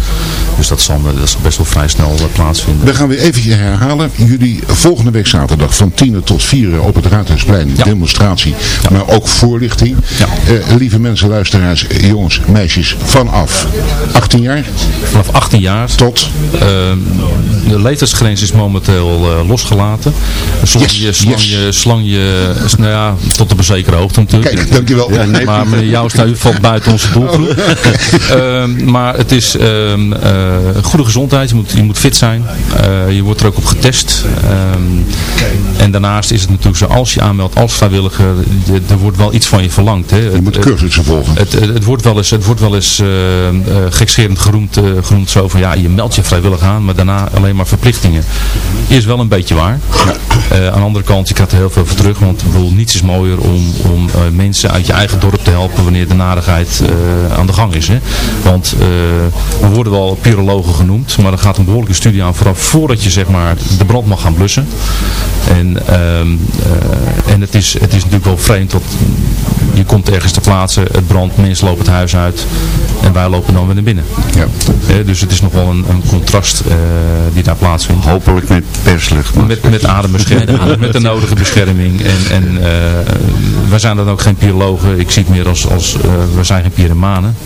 Dus dat zal, dat zal best wel vrij snel plaatsvinden. We gaan weer eventjes herhalen. Jullie volgende week zaterdag van 10 tot 4 op het Raadhuisplein. Demonstratie. Maar ook voorlichting. Lieve mensen, luisteraars, jongens, meisjes. Vanaf 18 jaar. Vanaf 18 jaar. Tot? de leeftijdsgrens is momenteel eh, losgelaten. Zolang Yes, je, slang yes. je, slang je, nou ja, tot op een zekere hoogte natuurlijk. Kijk, dankjewel. Ja, nee, maar meneer u valt buiten onze doelgroep. [LAUGHS] Ehm, maar het is ehm, eh, goede gezondheid, je moet, je moet fit zijn. Eh, je wordt er ook op getest. Ehm, en daarnaast is het natuurlijk zo, als je aanmeldt als vrijwilliger, je- er wordt wel iets van je verlangd. Hè. Je moet cursussen volgen. Het, het, het wordt wel eens, het wordt wel eens gekscherend geroemd, genoemd zo van ja, je meldt je vrijwillig aan, maar daarna alleen maar verplichtingen. Is wel een beetje waar. Eh, aan de andere kant, je krijgt er heel veel voor terug, want bedoel, niets is mooier om, om eh, mensen uit je eigen dorp te helpen wanneer de narigheid eh, aan de gang is. Hè? Want we worden wel pyrologen genoemd, maar er gaat een behoorlijke studie aan vooraf voordat je zeg maar de brand mag gaan blussen. En, ehm, eh, en het, is, het is natuurlijk wel vreemd dat je komt ergens te plaatsen, het brandt, mensen lopen het huis uit en wij lopen dan weer naar binnen. Ja. Eh, dus het is nog wel een, een contrast eh, die daar plaatsvindt. Hopelijk met perslucht. Met, met adembescherming, [LAUGHS] met de nodige bescherming. En, en eh, wij zijn dan ook geen pirologen. Ik zie het meer als, als eh, we zijn geen pyromanen,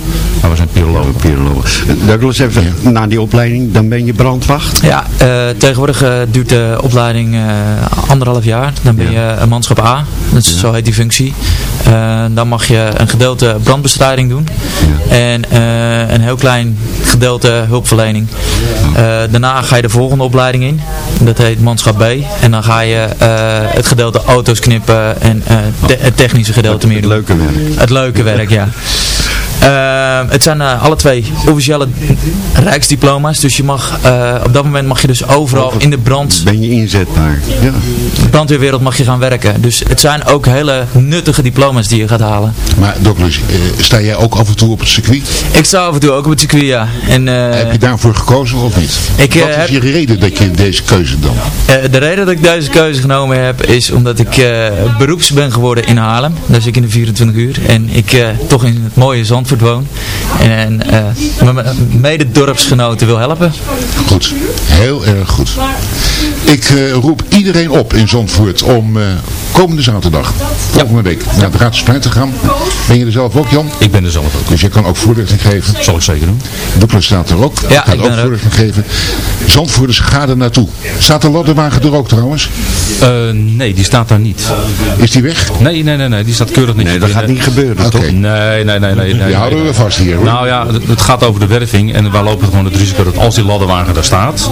maar we zijn pirologen. Douglas, even na die opleiding, dan ben je brandwacht. Ja, eh, tegenwoordig duurt de opleiding eh, anderhalf jaar. Dan ben je een manschap A, dat is, zo heet die functie. Eh, dan mag je een gedeelte brandbestrijding doen. En eh, een heel klein gedeelte hulpverlening. Eh, daarna ga je de volgende opleiding in. Dat heet manschap B. En dan ga je eh, het gedeelte auto's knippen en te- het technische gedeelte meer doen. Het leuke werk. Het leuke werk, ja. Eh, het zijn eh, alle twee officiële rijksdiploma's. Dus je mag, eh, op dat moment mag je dus overal in de brand, Ben je inzetbaar. Ja. brandweerwereld mag je gaan werken. Dus het zijn ook hele nuttige diploma's die je gaat halen. Maar Douglas, eh, sta jij ook af en toe op het circuit? Ik sta af en toe ook op het circuit, ja. En, Heb je daarvoor gekozen of niet? Ik, Wat is heb- je reden dat je deze keuze dan? De reden dat ik deze keuze genomen heb is omdat ik beroeps ben geworden in Haarlem. Daar zit ik in de 24 uur. En ik toch in het mooie Zandvoort woon. En eh, mijn mededorpsgenoten wil helpen. Goed, heel erg goed. Ik eh, roep iedereen op in Zandvoort om eh, komende zaterdag, volgende week, naar het Raadsplein te gaan. Ben je er zelf ook, Jan? Ik ben er zelf ook. Dus je kan ook voorlichting geven. Zal ik zeker doen. Douglas staat er ook. Ja, gaat ben ook ook. voorlichting geven. Zandvoerders, ga er naartoe. Staat de ladderwagen er ook trouwens? Eh, nee, die staat daar niet. Is die weg? Nee, nee, nee, nee die staat keurig niet. Nee, dat gaat niet gebeuren, toch? Nee, nee, nee, nee. nee, Die houden we vast hier hoor. Nou ja, het- het gaat over de werving en wij lopen gewoon het risico dat als die ladderwagen daar staat,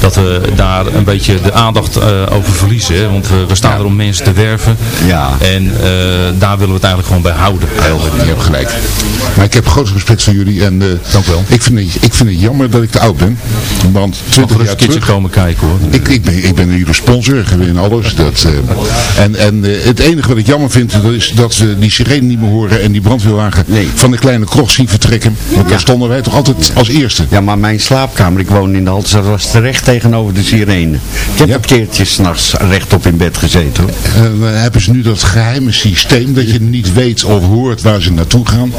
dat we daar een beetje de aandacht eh, over verliezen. hè. Want we, we staan er om mensen te werven Ja. en eh, daar willen we het eigenlijk gewoon bij houden. Heel goed, je hebt gelijk. Maar ik heb groot respect voor jullie en eh, Dank u wel. ik, vind het, ik vind het jammer dat ik te oud ben. Want Mag 20 er eens jaar een keertje terug... komen kijken hoor. Ik, ik, ben, ik ben jullie sponsor, gewin alles. Dat, eh, en en eh, het enige wat ik jammer vind, dat is dat we die sirene niet meer horen en die brandweerwagen Nee. van de kleine krocht zien vertrekken. Want daar stonden wij toch altijd als eerste. Ja, maar mijn slaapkamer, ik woon in de Haltestraat, was terecht tegenover de sirene. Ik heb Ja. een keertje s'nachts rechtop in bed gezeten hoor. En dan hebben ze nu dat geheime systeem dat je niet weet of hoort waar ze naartoe gaan.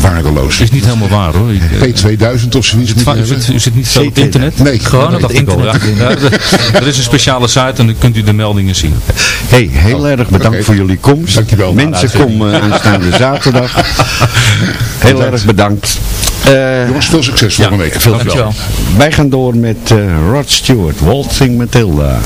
Waardeloos. Het is niet helemaal waar hoor. Ik, eh, P2000 of zoiets. moet je u, zit, u zit niet veel op internet? Nee. Gewoon, dat dacht ik al. Ja. Ja, er- is een speciale site en dan kunt u de meldingen zien. Hey, heel erg bedankt voor jullie komst. Dankjewel. Mensen, kom eh, aanstaande zaterdag. [LAUGHS] Heel erg bedankt. Eh, Jongens, veel succes volgende week. veel Dankjewel. Wij gaan door met eh, Rod Stewart, Waltzing Matilda.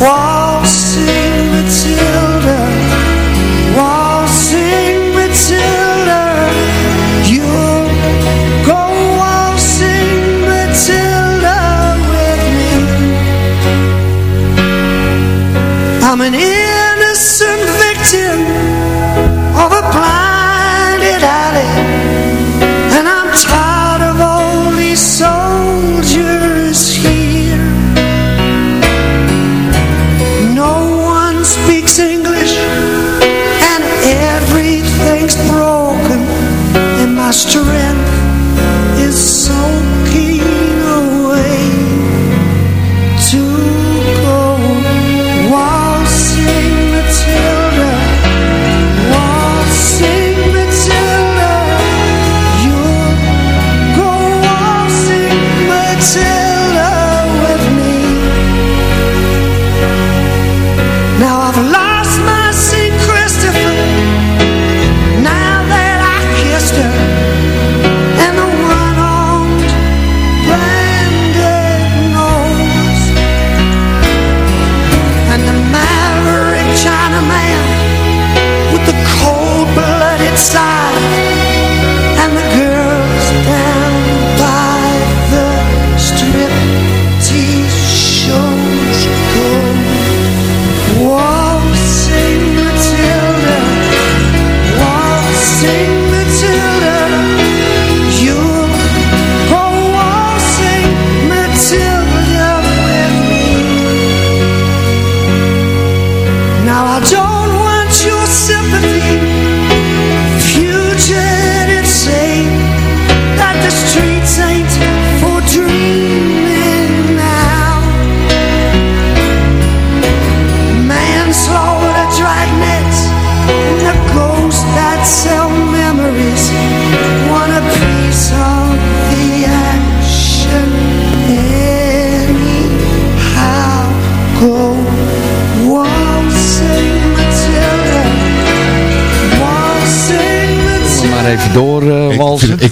Waltzing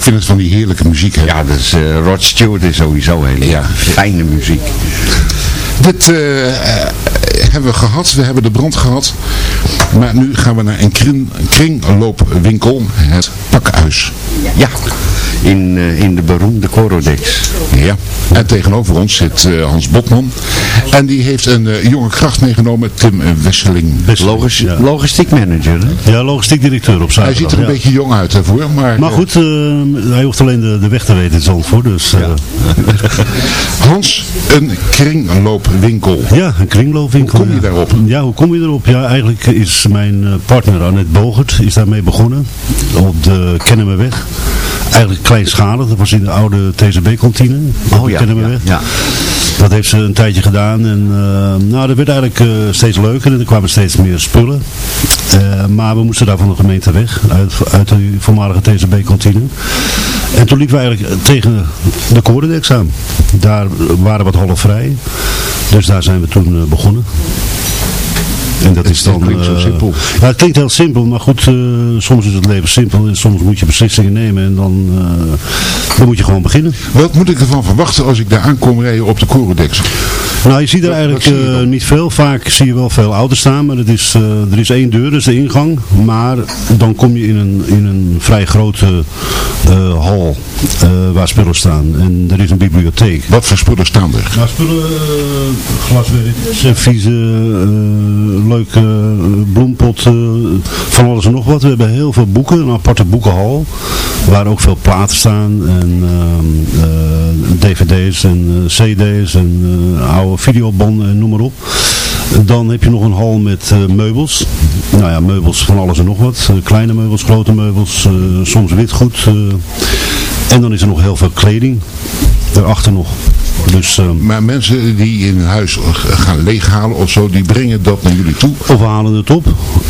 vind, het van die heerlijke muziek. Hè. Ja, dus eh, Rod Stewart is sowieso hele Ja. fijne muziek. Dit, eh, eh, hebben we gehad. We hebben de brand gehad. Maar nu gaan we naar een kring, kringloopwinkel. Het Pakhuis. Ja, in, eh, in de beroemde Corodex. Ja, en tegenover ons zit eh, Hans Botman. En die heeft een eh, jonge kracht meegenomen, Tim Wesseling. Logis- Logistiek manager, hè? Ja, logistiek directeur op Hij zaterdag. ziet er een ja. beetje jong uit daarvoor. Maar, Maar goed, eh, hij hoeft alleen de, de weg te weten in Zandvoort. Dus, eh, [LAUGHS] Hans, een kringloopwinkel. Ja, een kringloopwinkel. Hoe kom je ja. daarop? Ja, hoe kom je erop? Ja, eigenlijk is mijn eh, partner Annette Bogert is daarmee begonnen. Op de Kennemerweg. Eigenlijk kleinschalig. Dat was in de oude TCB-kantine. Oh ja, Kennemerweg. ja, Dat heeft ze een tijdje gedaan. En eh, nou, dat werd eigenlijk eh, steeds leuker. En er kwamen steeds meer spullen. Eh, maar we moesten daar van de gemeente weg. Uit, uit de voormalige TCB-kantine. En toen liepen we eigenlijk tegen de Korendex aan. Daar waren wat hallen vrij. Dus daar zijn we toen eh, begonnen. En dat is dan... klinkt zo eh, simpel. Ja, het klinkt heel simpel, maar goed, eh, soms is het leven simpel en soms moet je beslissingen nemen en dan, eh, dan moet je gewoon beginnen. Wat moet ik ervan verwachten als ik daar aankom rijden op de Corodex? Nou, je ziet er eigenlijk eh, niet veel. Vaak zie je wel veel auto's staan, maar het is, eh, er is één deur, dat is de ingang. Maar dan kom je in een, in een vrij grote eh, hal eh, waar spullen staan. En er is een bibliotheek. Wat voor spullen staan er? Nou, spullen, uh, glaswerk, serviezen, leuke bloempot, van alles en nog wat. We hebben heel veel boeken, een aparte boekenhal, waar ook veel platen staan en ehm, eh, dvd's en cd's en eh, videobanden en noem maar op. Dan heb je nog een hal met eh, meubels. Nou ja, meubels van alles en nog wat. Eh, kleine meubels, grote meubels, eh, soms witgoed. eh. en dan is er nog heel veel kleding. Daarachter nog. Dus, ehm, Maar mensen die in huis gaan leeghalen of zo, die brengen dat naar jullie toe. of we halen het op.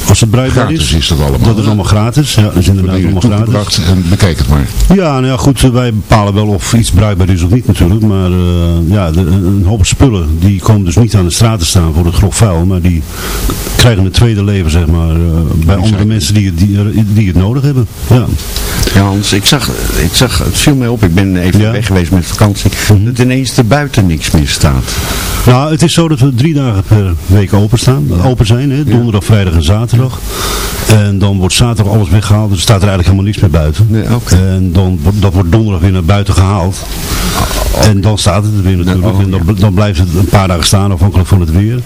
Als het bruikbaar Gratis is. is dat allemaal. Dat is allemaal gratis. Ja, dat is inderdaad allemaal gratis. en bekijk het maar. Ja, nou ja, goed, wij bepalen wel of iets bruikbaar is of niet natuurlijk. Maar eh, ja, de, een hoop spullen, die komen dus niet aan de straat te staan voor het grof vuil. Maar die krijgen een tweede leven, zeg maar, eh, bij andere mensen die het, die, die het nodig hebben. Ja. Ja, Hans, ik zag, ik zag, het viel mij op, ik ben even Ja. Weg geweest met vakantie, dat ineens er buiten niks meer staat. Nou, het is zo dat we drie dagen per week open staan. Open zijn, hè? donderdag, vrijdag en zaterdag. En dan wordt zaterdag alles weggehaald. Dus er staat er eigenlijk helemaal niks meer buiten. Nee. En dan, wordt- dat wordt donderdag weer naar buiten gehaald. En dan staat het er weer natuurlijk. oh, en dan, dan blijft het een paar dagen staan, afhankelijk van het weer.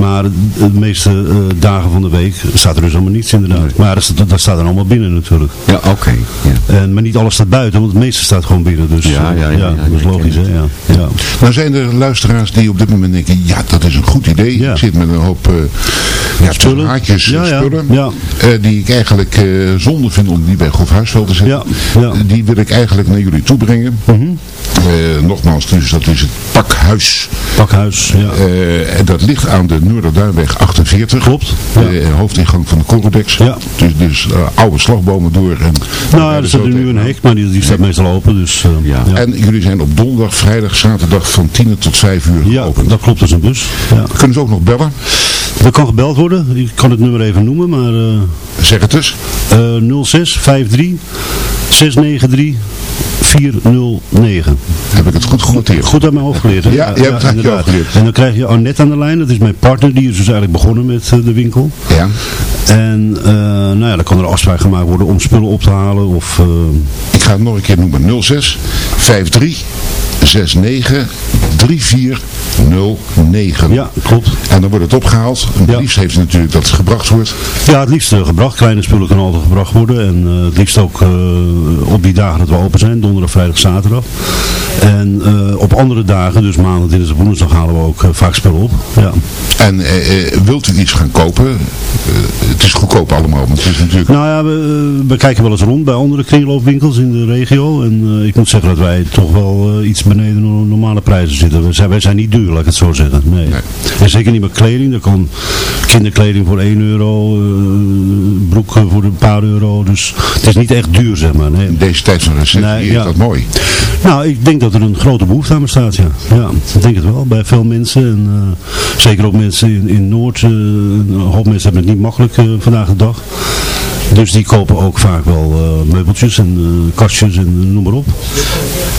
Maar de, meeste eh, dagen van de week staat er dus helemaal niets inderdaad. Maar dat, staat- dat staat er allemaal binnen natuurlijk. Ja, oké. ja. En, maar niet alles staat buiten, want het meeste staat gewoon binnen. Dus Ja, eh, ja, ja, ja, dat is ja, logisch. Hè? Ja, ja. Nou zijn er luisteraars die op dit moment denken, ja dat is een goed idee. Ja. Ik zit met een hoop eh ja, Spullen. Ja, spullen. ja. eh, die ik eigenlijk eh, zonde vind om die bij Grof Huisveld te zetten. Die wil ik eigenlijk naar jullie toe brengen. Mhm. Nogmaals, dus dat is het Pakhuis. Pakhuis, ja. En dat ligt aan de Noorderduinweg 48. Klopt, hoofdingang van de Corodex. Ja. Dus, dus oude slagbomen door. En, Nou, er er nu een hek, maar die, die staat meestal open. Dus, Ja. ja. En jullie zijn op donderdag, vrijdag, zaterdag van 10 tot 5 uur Ja, geopend. dat klopt, dat is een bus. Ja. Kunnen ze ook nog bellen? Er kan gebeld worden, ik kan het nummer even noemen, maar eh Zeg het eens. eh 06 53 693 409. Heb ik het goed genoteerd? Goed uit mijn hoofd geleerd. hè? Ja, jij hebt het je hoofd geleerd. En dan krijg je Annette aan de lijn, dat is mijn partner, die is dus eigenlijk begonnen met eh, de winkel. Ja. En eh, nou ja, dan kan er afspraak gemaakt worden om spullen op te halen of... Ik ga het nog een keer noemen. 06 53 69 3409. ja, klopt. En dan wordt het opgehaald. Het liefst heeft het natuurlijk dat het gebracht wordt. Ja, het liefst eh, gebracht. Kleine spullen kunnen altijd gebracht worden. En eh, het liefst ook eh, op die dagen dat we open zijn. Donderdag, vrijdag, zaterdag. En op andere dagen, dus maandag, dinsdag, woensdag halen we ook vaak spullen op. Ja. En wilt u iets gaan kopen? Het is goedkoop allemaal. Want het is natuurlijk... Nou ja, we, we kijken wel eens rond bij andere kringloopwinkels in de regio. En ik moet zeggen dat wij toch wel iets beneden de normale prijzen zitten. Wij zijn, wij zijn niet duur, laat ik het zo zeggen. Nee. Nee. En zeker niet met kleding. Er kan kinderkleding voor 1 euro, eh, broeken voor een paar euro. Dus het is niet echt duur, zeg maar. Nee. In deze tijd van recessie Nee, is ja. dat mooi. Nou, ik denk dat er een grote behoefte aan bestaat, ja. Ja, ik denk het wel. Bij veel mensen. En zeker ook mensen in, in Noord. eh, een hoop mensen hebben het niet makkelijk eh, vandaag de dag. Dus die kopen ook vaak wel eh, meubeltjes en eh, kastjes en noem maar op.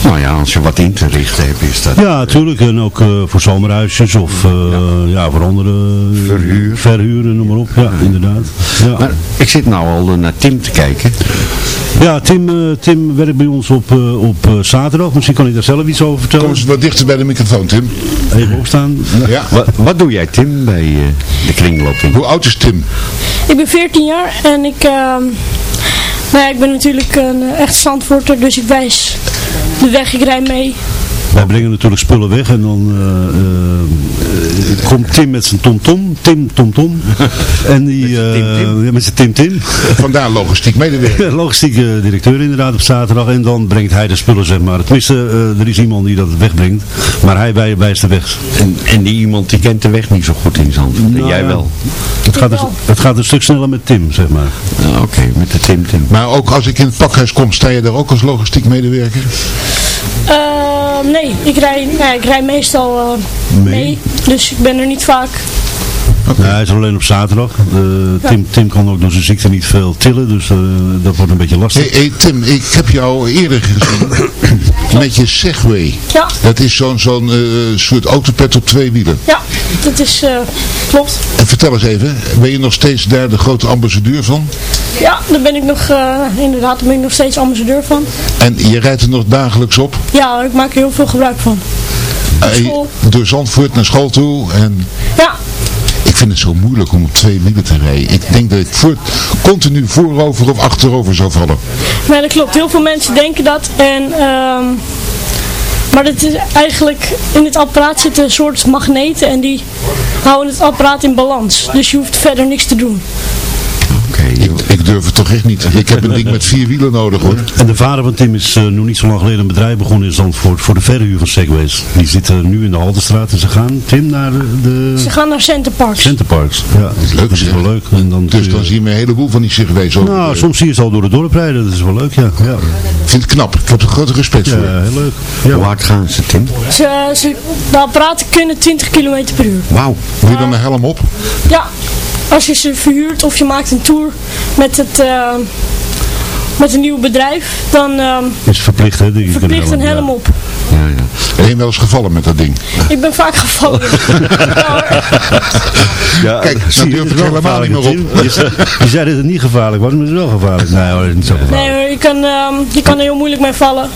Nou ja, als je wat in te richten hebt, is dat... Ja, natuurlijk. En ook eh, voor zomerhuisjes of eh, ja. voor andere Verhuur. verhuren, noem maar op. Ja, inderdaad. Ja. Maar ik zit nou al naar Tim te kijken. Ja, Tim, eh, Tim werkt bij ons op, eh, op eh, zaterdag. Misschien kan ik daar zelf iets over vertellen. Kom eens wat dichter bij de microfoon, Tim. Even opstaan. Ja. Wat, wat doe jij Tim bij eh, de kringlooping? Hoe oud is Tim? Ik ben 14 jaar en ik, ehm, nou ja, ik ben natuurlijk een echt zandvoorter, dus ik wijs de weg, ik rij mee. Wij brengen natuurlijk spullen weg en dan eh, eh, komt Tim met zijn tomtom. Tim tomtom. [LAUGHS] En die, eh, ja, met zijn Tim Tim. Vandaar logistiek medewerker. [LAUGHS] Logistieke directeur inderdaad op zaterdag. En dan brengt hij de spullen zeg maar. Tenminste, eh, er is iemand die dat wegbrengt. Maar hij wij- wijst de weg. En, en die iemand die kent de weg niet zo goed in Zandvoort. En Nou jij wel. Het gaat, een, het gaat een stuk sneller met Tim, zeg maar. Ah, Oké, met de Tim Tim. Maar ook als ik in het pakhuis kom, sta je daar ook als logistiek medewerker? Nee, ik rij, ja, ik rij meestal eh, Mee? mee, dus ik ben er niet vaak. Nee, hij is alleen op zaterdag. Eh, Tim, Tim kan ook door zijn ziekte niet veel tillen. Dus eh, dat wordt een beetje lastig. Hey, hey, Tim, ik heb jou eerder gezien [COUGHS] met je Segway. Ja. Dat is zo'n zo'n eh, soort autopet op twee wielen. Ja, dat is, eh, klopt. En vertel eens even, ben je nog steeds daar de grote ambassadeur van? Ja, daar ben ik nog, eh, inderdaad, daar ben ik nog steeds ambassadeur van. En je rijdt er nog dagelijks op? Ja, ik maak er heel veel gebruik van. Eh, school. door Zandvoort naar school toe en... Ja. Vind het zo moeilijk om op twee wielen te rijden. Ik denk dat ik continu voorover of achterover zou vallen. Nee, dat klopt. Heel veel mensen denken dat. En, ehm, maar dat is eigenlijk, in het apparaat zitten een soort magneten en die houden het apparaat in balans. Dus je hoeft verder niks te doen. Ik, ik durf het toch echt niet. Ik heb een ding met vier wielen nodig hoor. En de vader van Tim is eh, nog niet zo lang geleden een bedrijf begonnen in Zandvoort voor de verhuur van Segways. Die zitten nu in de Haltestraat en ze gaan, Tim, naar de, Ze gaan naar Centerparks. Centerparks. Ja, dat is leuk. Dat is wel leuk. En dan Dus dan zie je een heleboel van die Segways over. Nou, soms zie je ze al door het dorp rijden. Dat is wel leuk, ja. ja. Ik vind het knap. Ik heb er grote respect Ja, voor. heel leuk. Hoe hard gaan ze, Tim? Ze, ze, de apparaten kunnen 20 km per uur. Wauw. Doe je dan een helm op? Ja, als je ze verhuurt of je maakt een tour met het... eh, met een nieuw bedrijf, dan ehm, Is verplicht, hè? die- verplicht een ja. helm op. Ja, ja. Ben je wel eens gevallen met dat ding? Ik ben vaak gevallen. [LAUGHS] Ja, Kijk, zie je, durf ik helemaal niet meer op. Je, zei- je zei dat het niet gevaarlijk was, maar het is wel gevaarlijk. Nee hoor, het is niet zo gevaarlijk. Nee hoor, je kan, ehm, je kan er heel moeilijk mee vallen.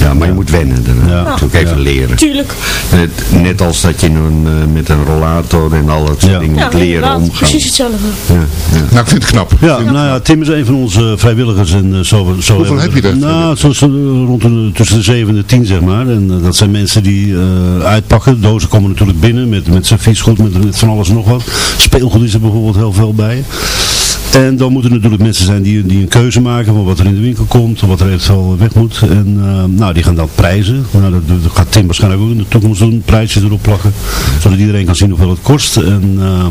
Ja, maar je moet wennen. Dan Ja. natuurlijk even leren. Tuurlijk. Net, net als dat je een, eh, met een rollator en al dat soort dingen Ja, moet leren omgaan. Precies hetzelfde. Ja, ja. Nou, ik vind het knap. Ja, nou ja, Tim is een van onze vrijwilligers en eh, zo, zo Hoeveel heb je er? Nou, zo, zo, rond de, tussen de 7 en de 10 zeg maar. En eh, dat zijn mensen die eh, uitpakken. Dozen komen natuurlijk binnen met, met zijn fietsgoed, met, met van alles en nog wat. Speelgoed is er bijvoorbeeld heel veel bij. En dan moeten natuurlijk mensen zijn die, die een keuze maken van wat er in de winkel komt, wat er eventueel weg moet. En eh, nou, die gaan dan prijzen. Nou, dat, dat gaat Tim waarschijnlijk ook in de toekomst doen, prijsjes erop plakken. Zodat iedereen kan zien hoeveel het kost. En eh,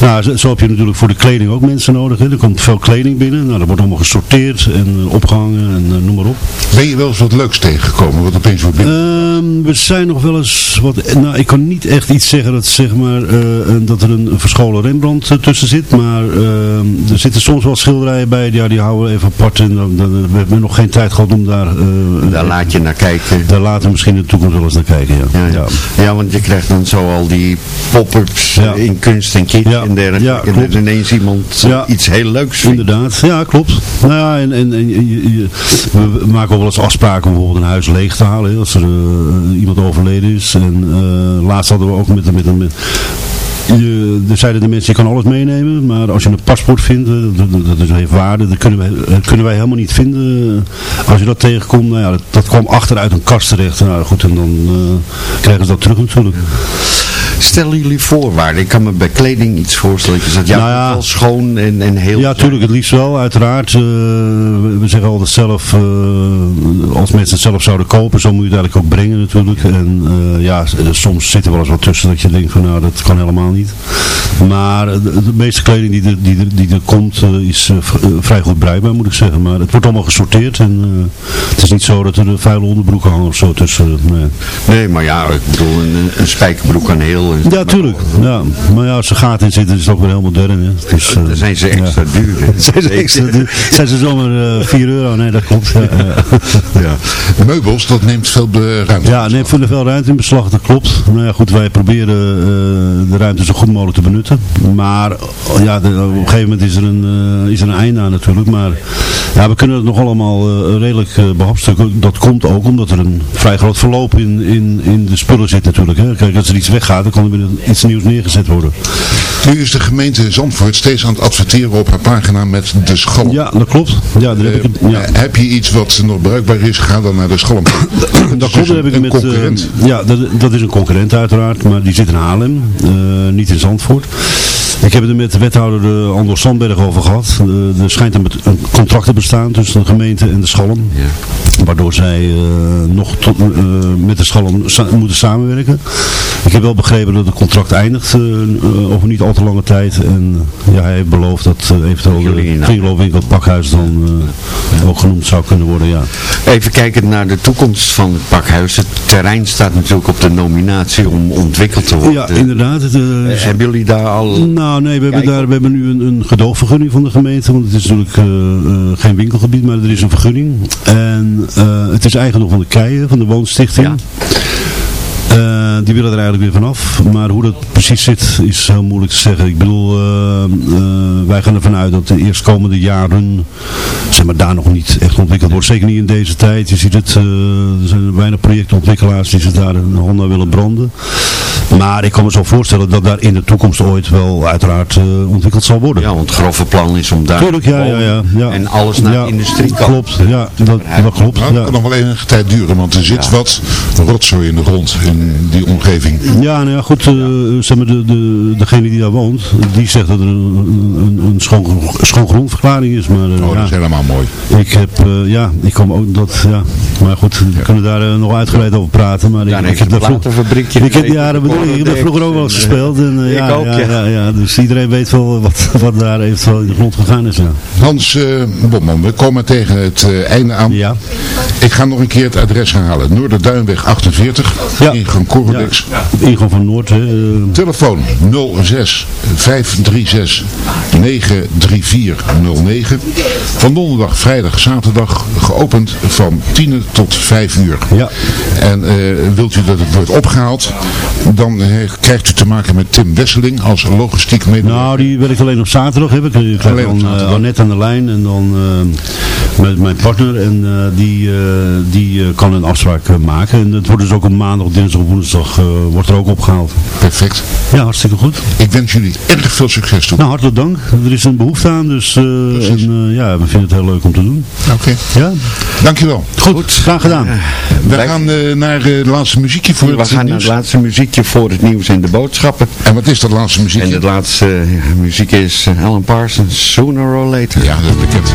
nou, zo, zo heb je natuurlijk voor de kleding ook mensen nodig. Hè. Er komt veel kleding binnen. Nou, dat wordt allemaal gesorteerd en eh, opgehangen en eh, noem maar op. Ben je wel eens wat leuks tegengekomen wat opeens wordt binnen? Ehm, we zijn nog wel eens wat. Nou, ik kan niet echt iets zeggen dat, zeg maar, eh, dat er een, verscholen Rembrandt eh, tussen zit. Maar ehm, er zitten soms wel schilderijen bij. Ja, die houden we even apart. En dan, dan- we hebben nog geen tijd gehad om daar. Daar laat je naar kijken. Daar laten we misschien in de toekomst wel eens naar kijken. Ja. Ja, ja. Ja, want je krijgt dan zo al die pop-ups Ja. in kunst en kitsch en dergelijke. en er ineens iemand iets heel leuks vindt. Inderdaad, ja klopt. Nou ja, en, en, en je- je- we maken ook wel eens afspraken om bijvoorbeeld een huis leeg te halen. hè, Als er eh, iemand overleden is. En eh, laatst hadden we ook met, met, met, met je, er zeiden de mensen, je kan alles meenemen, maar als je een paspoort vindt, eh, dat, dat heeft waarde, dat kunnen wij, eh, kunnen wij helemaal niet vinden. Als je dat tegenkomt, nou ja, dat, kwam achteruit een kast terecht. Nou goed, en dan eh, krijgen ze dat terug natuurlijk. Stellen jullie voorwaarden? Ik kan me bij kleding iets voorstellen. Dat je zegt, ja, Nou ja. wel schoon en, en heel... Ja, tuurlijk, het liefst wel, uiteraard. Eh, we zeggen altijd zelf, eh, als mensen het zelf zouden kopen, zo moet je het eigenlijk ook brengen natuurlijk. En eh, ja, soms zit er wel eens wat tussen dat je denkt van nou, dat kan helemaal niet. Maar de, meeste kleding die er, die er, die er komt, is vrij goed bruikbaar moet ik zeggen. Maar het wordt allemaal gesorteerd en het is niet zo dat er een vuile onderbroeken hangen of zo tussen. Nee. Nee, maar ja, ik bedoel, een, een spijkerbroek kan heel, Ja, tuurlijk. Ja. Maar ja, als er gaat in zitten, is het ook weer heel modern. Hè. Dus, Dan zijn ze extra duur. [LAUGHS] zijn ze extra duur. Zijn ze zomaar eh 4 euro? Nee, dat klopt. Ja. [LAUGHS] Meubels, dat neemt veel ruimte. Ja, neemt veel veel ruimte in beslag, dat klopt. Nou ja, goed, wij proberen eh, de ruimte zo goed mogelijk te benutten. Maar ja, de- op een gegeven moment is er een, eh, is er een einde aan natuurlijk. Maar ja, we kunnen het nog allemaal eh, redelijk eh, behapstukken. Dat komt ook omdat er een vrij groot verloop in, in, in de spullen zit natuurlijk. Hè. Kijk, als er iets weggaat, kan er weer iets nieuws neergezet worden. Nu is de gemeente Zandvoort steeds aan het adverteren op haar pagina met de schalm. Ja, dat klopt. Ja, daar heb ik het, ja. Eh, Heb je iets wat nog bruikbaar is, ga dan naar de schalm. [COUGHS] Dat klopt, daar heb ik een met, eh, concurrent. ja, dat, dat is een concurrent uiteraard, maar die zit in Haarlem, eh, niet in Zandvoort. Ik heb het er met de wethouder uh, Andor Sandberg over gehad. Eh, er schijnt een, een contract te bestaan tussen de gemeente en de Schalm. Waardoor zij eh, nog tot, eh, met de Schalm sa- moeten samenwerken. Ik heb wel begrepen dat het contract eindigt eh, over niet al te lange tijd. En ja, hij heeft beloofd dat eventueel de kringloopwinkel het pakhuis dan ook genoemd zou kunnen worden. Ja. Even kijken naar de toekomst van het pakhuis. Het terrein staat natuurlijk op de nominatie om ontwikkeld te worden. Ja, inderdaad. Het, Hebben jullie daar al... Nou nee, we hebben, daar, we hebben nu een, een gedoogvergunning van de gemeente. Want het is natuurlijk geen winkelgebied, maar er is een vergunning. En eh, het is eigendom van de Keien, van de Woonstichting. Eh, die willen er eigenlijk weer vanaf. Maar hoe dat precies zit is heel moeilijk te zeggen. Ik bedoel, eh, wij gaan ervan uit dat de eerstkomende jaren zeg maar, daar nog niet echt ontwikkeld wordt. Zeker niet in deze tijd. Je ziet het, er zijn weinig projectontwikkelaars die zich daar een willen branden. Maar ik kan me zo voorstellen dat daar in de toekomst ooit wel uiteraard eh, ontwikkeld zal worden. Ja, want het grove plan is om daar Tuurlijk, ja, te ja, ja, ja. en alles naar Ja, industrie kan. Klopt, ja, dat, dat klopt. Nou, ja. dat kan nog wel enige tijd duren, want er zit wat rotzooi in de grond in die omgeving. Ja, nou ja, goed, eh, zeg maar, de, de, degene die daar woont, die zegt dat er een, een, een schoon, schoon grondverklaring is. Maar, eh, Oh, ja, dat is helemaal mooi. ik heb, eh, ja, ik kom ook dat, ja, maar goed, we kunnen daar nog uitgebreid over praten. Maar Daar ik, heeft ik heb een daar vroeger, platenfabriekje ik heb, ja, dat ik, heb daar vroeger ook wel eens gespeeld. En, eh, Ik ja, ook, ja, ja. ja, ja, dus iedereen weet wel wat, wat daar eventueel in de grond gegaan is. Ja. Hans eh Bomman, we komen tegen het eh, einde aan. Ja. Ik ga nog een keer het adres herhalen. Noorderduinweg 48, ingang Corralex. Ingang van Noord. Telefoon 06 536 93409. Van donderdag, vrijdag, zaterdag geopend van 10 tot 5 uur. Ja. En eh, wilt u dat het wordt opgehaald, dan eh, krijgt u te maken met Tim Wesseling als logistiek medewerker. Nou, die werkt alleen op zaterdag. Heb ik. Ik Alleen op dan zaterdag. uh, Annette aan de lijn en dan eh, met mijn partner. En eh, die, eh, die kan een afspraak maken. En het wordt dus ook op maandag, dinsdag of woensdag eh, wordt er ook opgehaald. Perfect. Ja, hartstikke goed. Ik wens jullie erg veel succes toe. Nou, hartelijk dank. Er is een behoefte aan. Dus, eh, en eh, ja, we vinden het heel leuk om te doen. Oké. Ja? Dankjewel. Goed, graag gedaan. We gaan eh, naar het laatste muziekje voor We het gaan naar het laatste muziekje voor het nieuws en de boodschappen. En wat is dat laatste muziekje? En het laatste eh, muziek is eh, Alan Parsons, Sooner or Later. Ja, dat is bekend.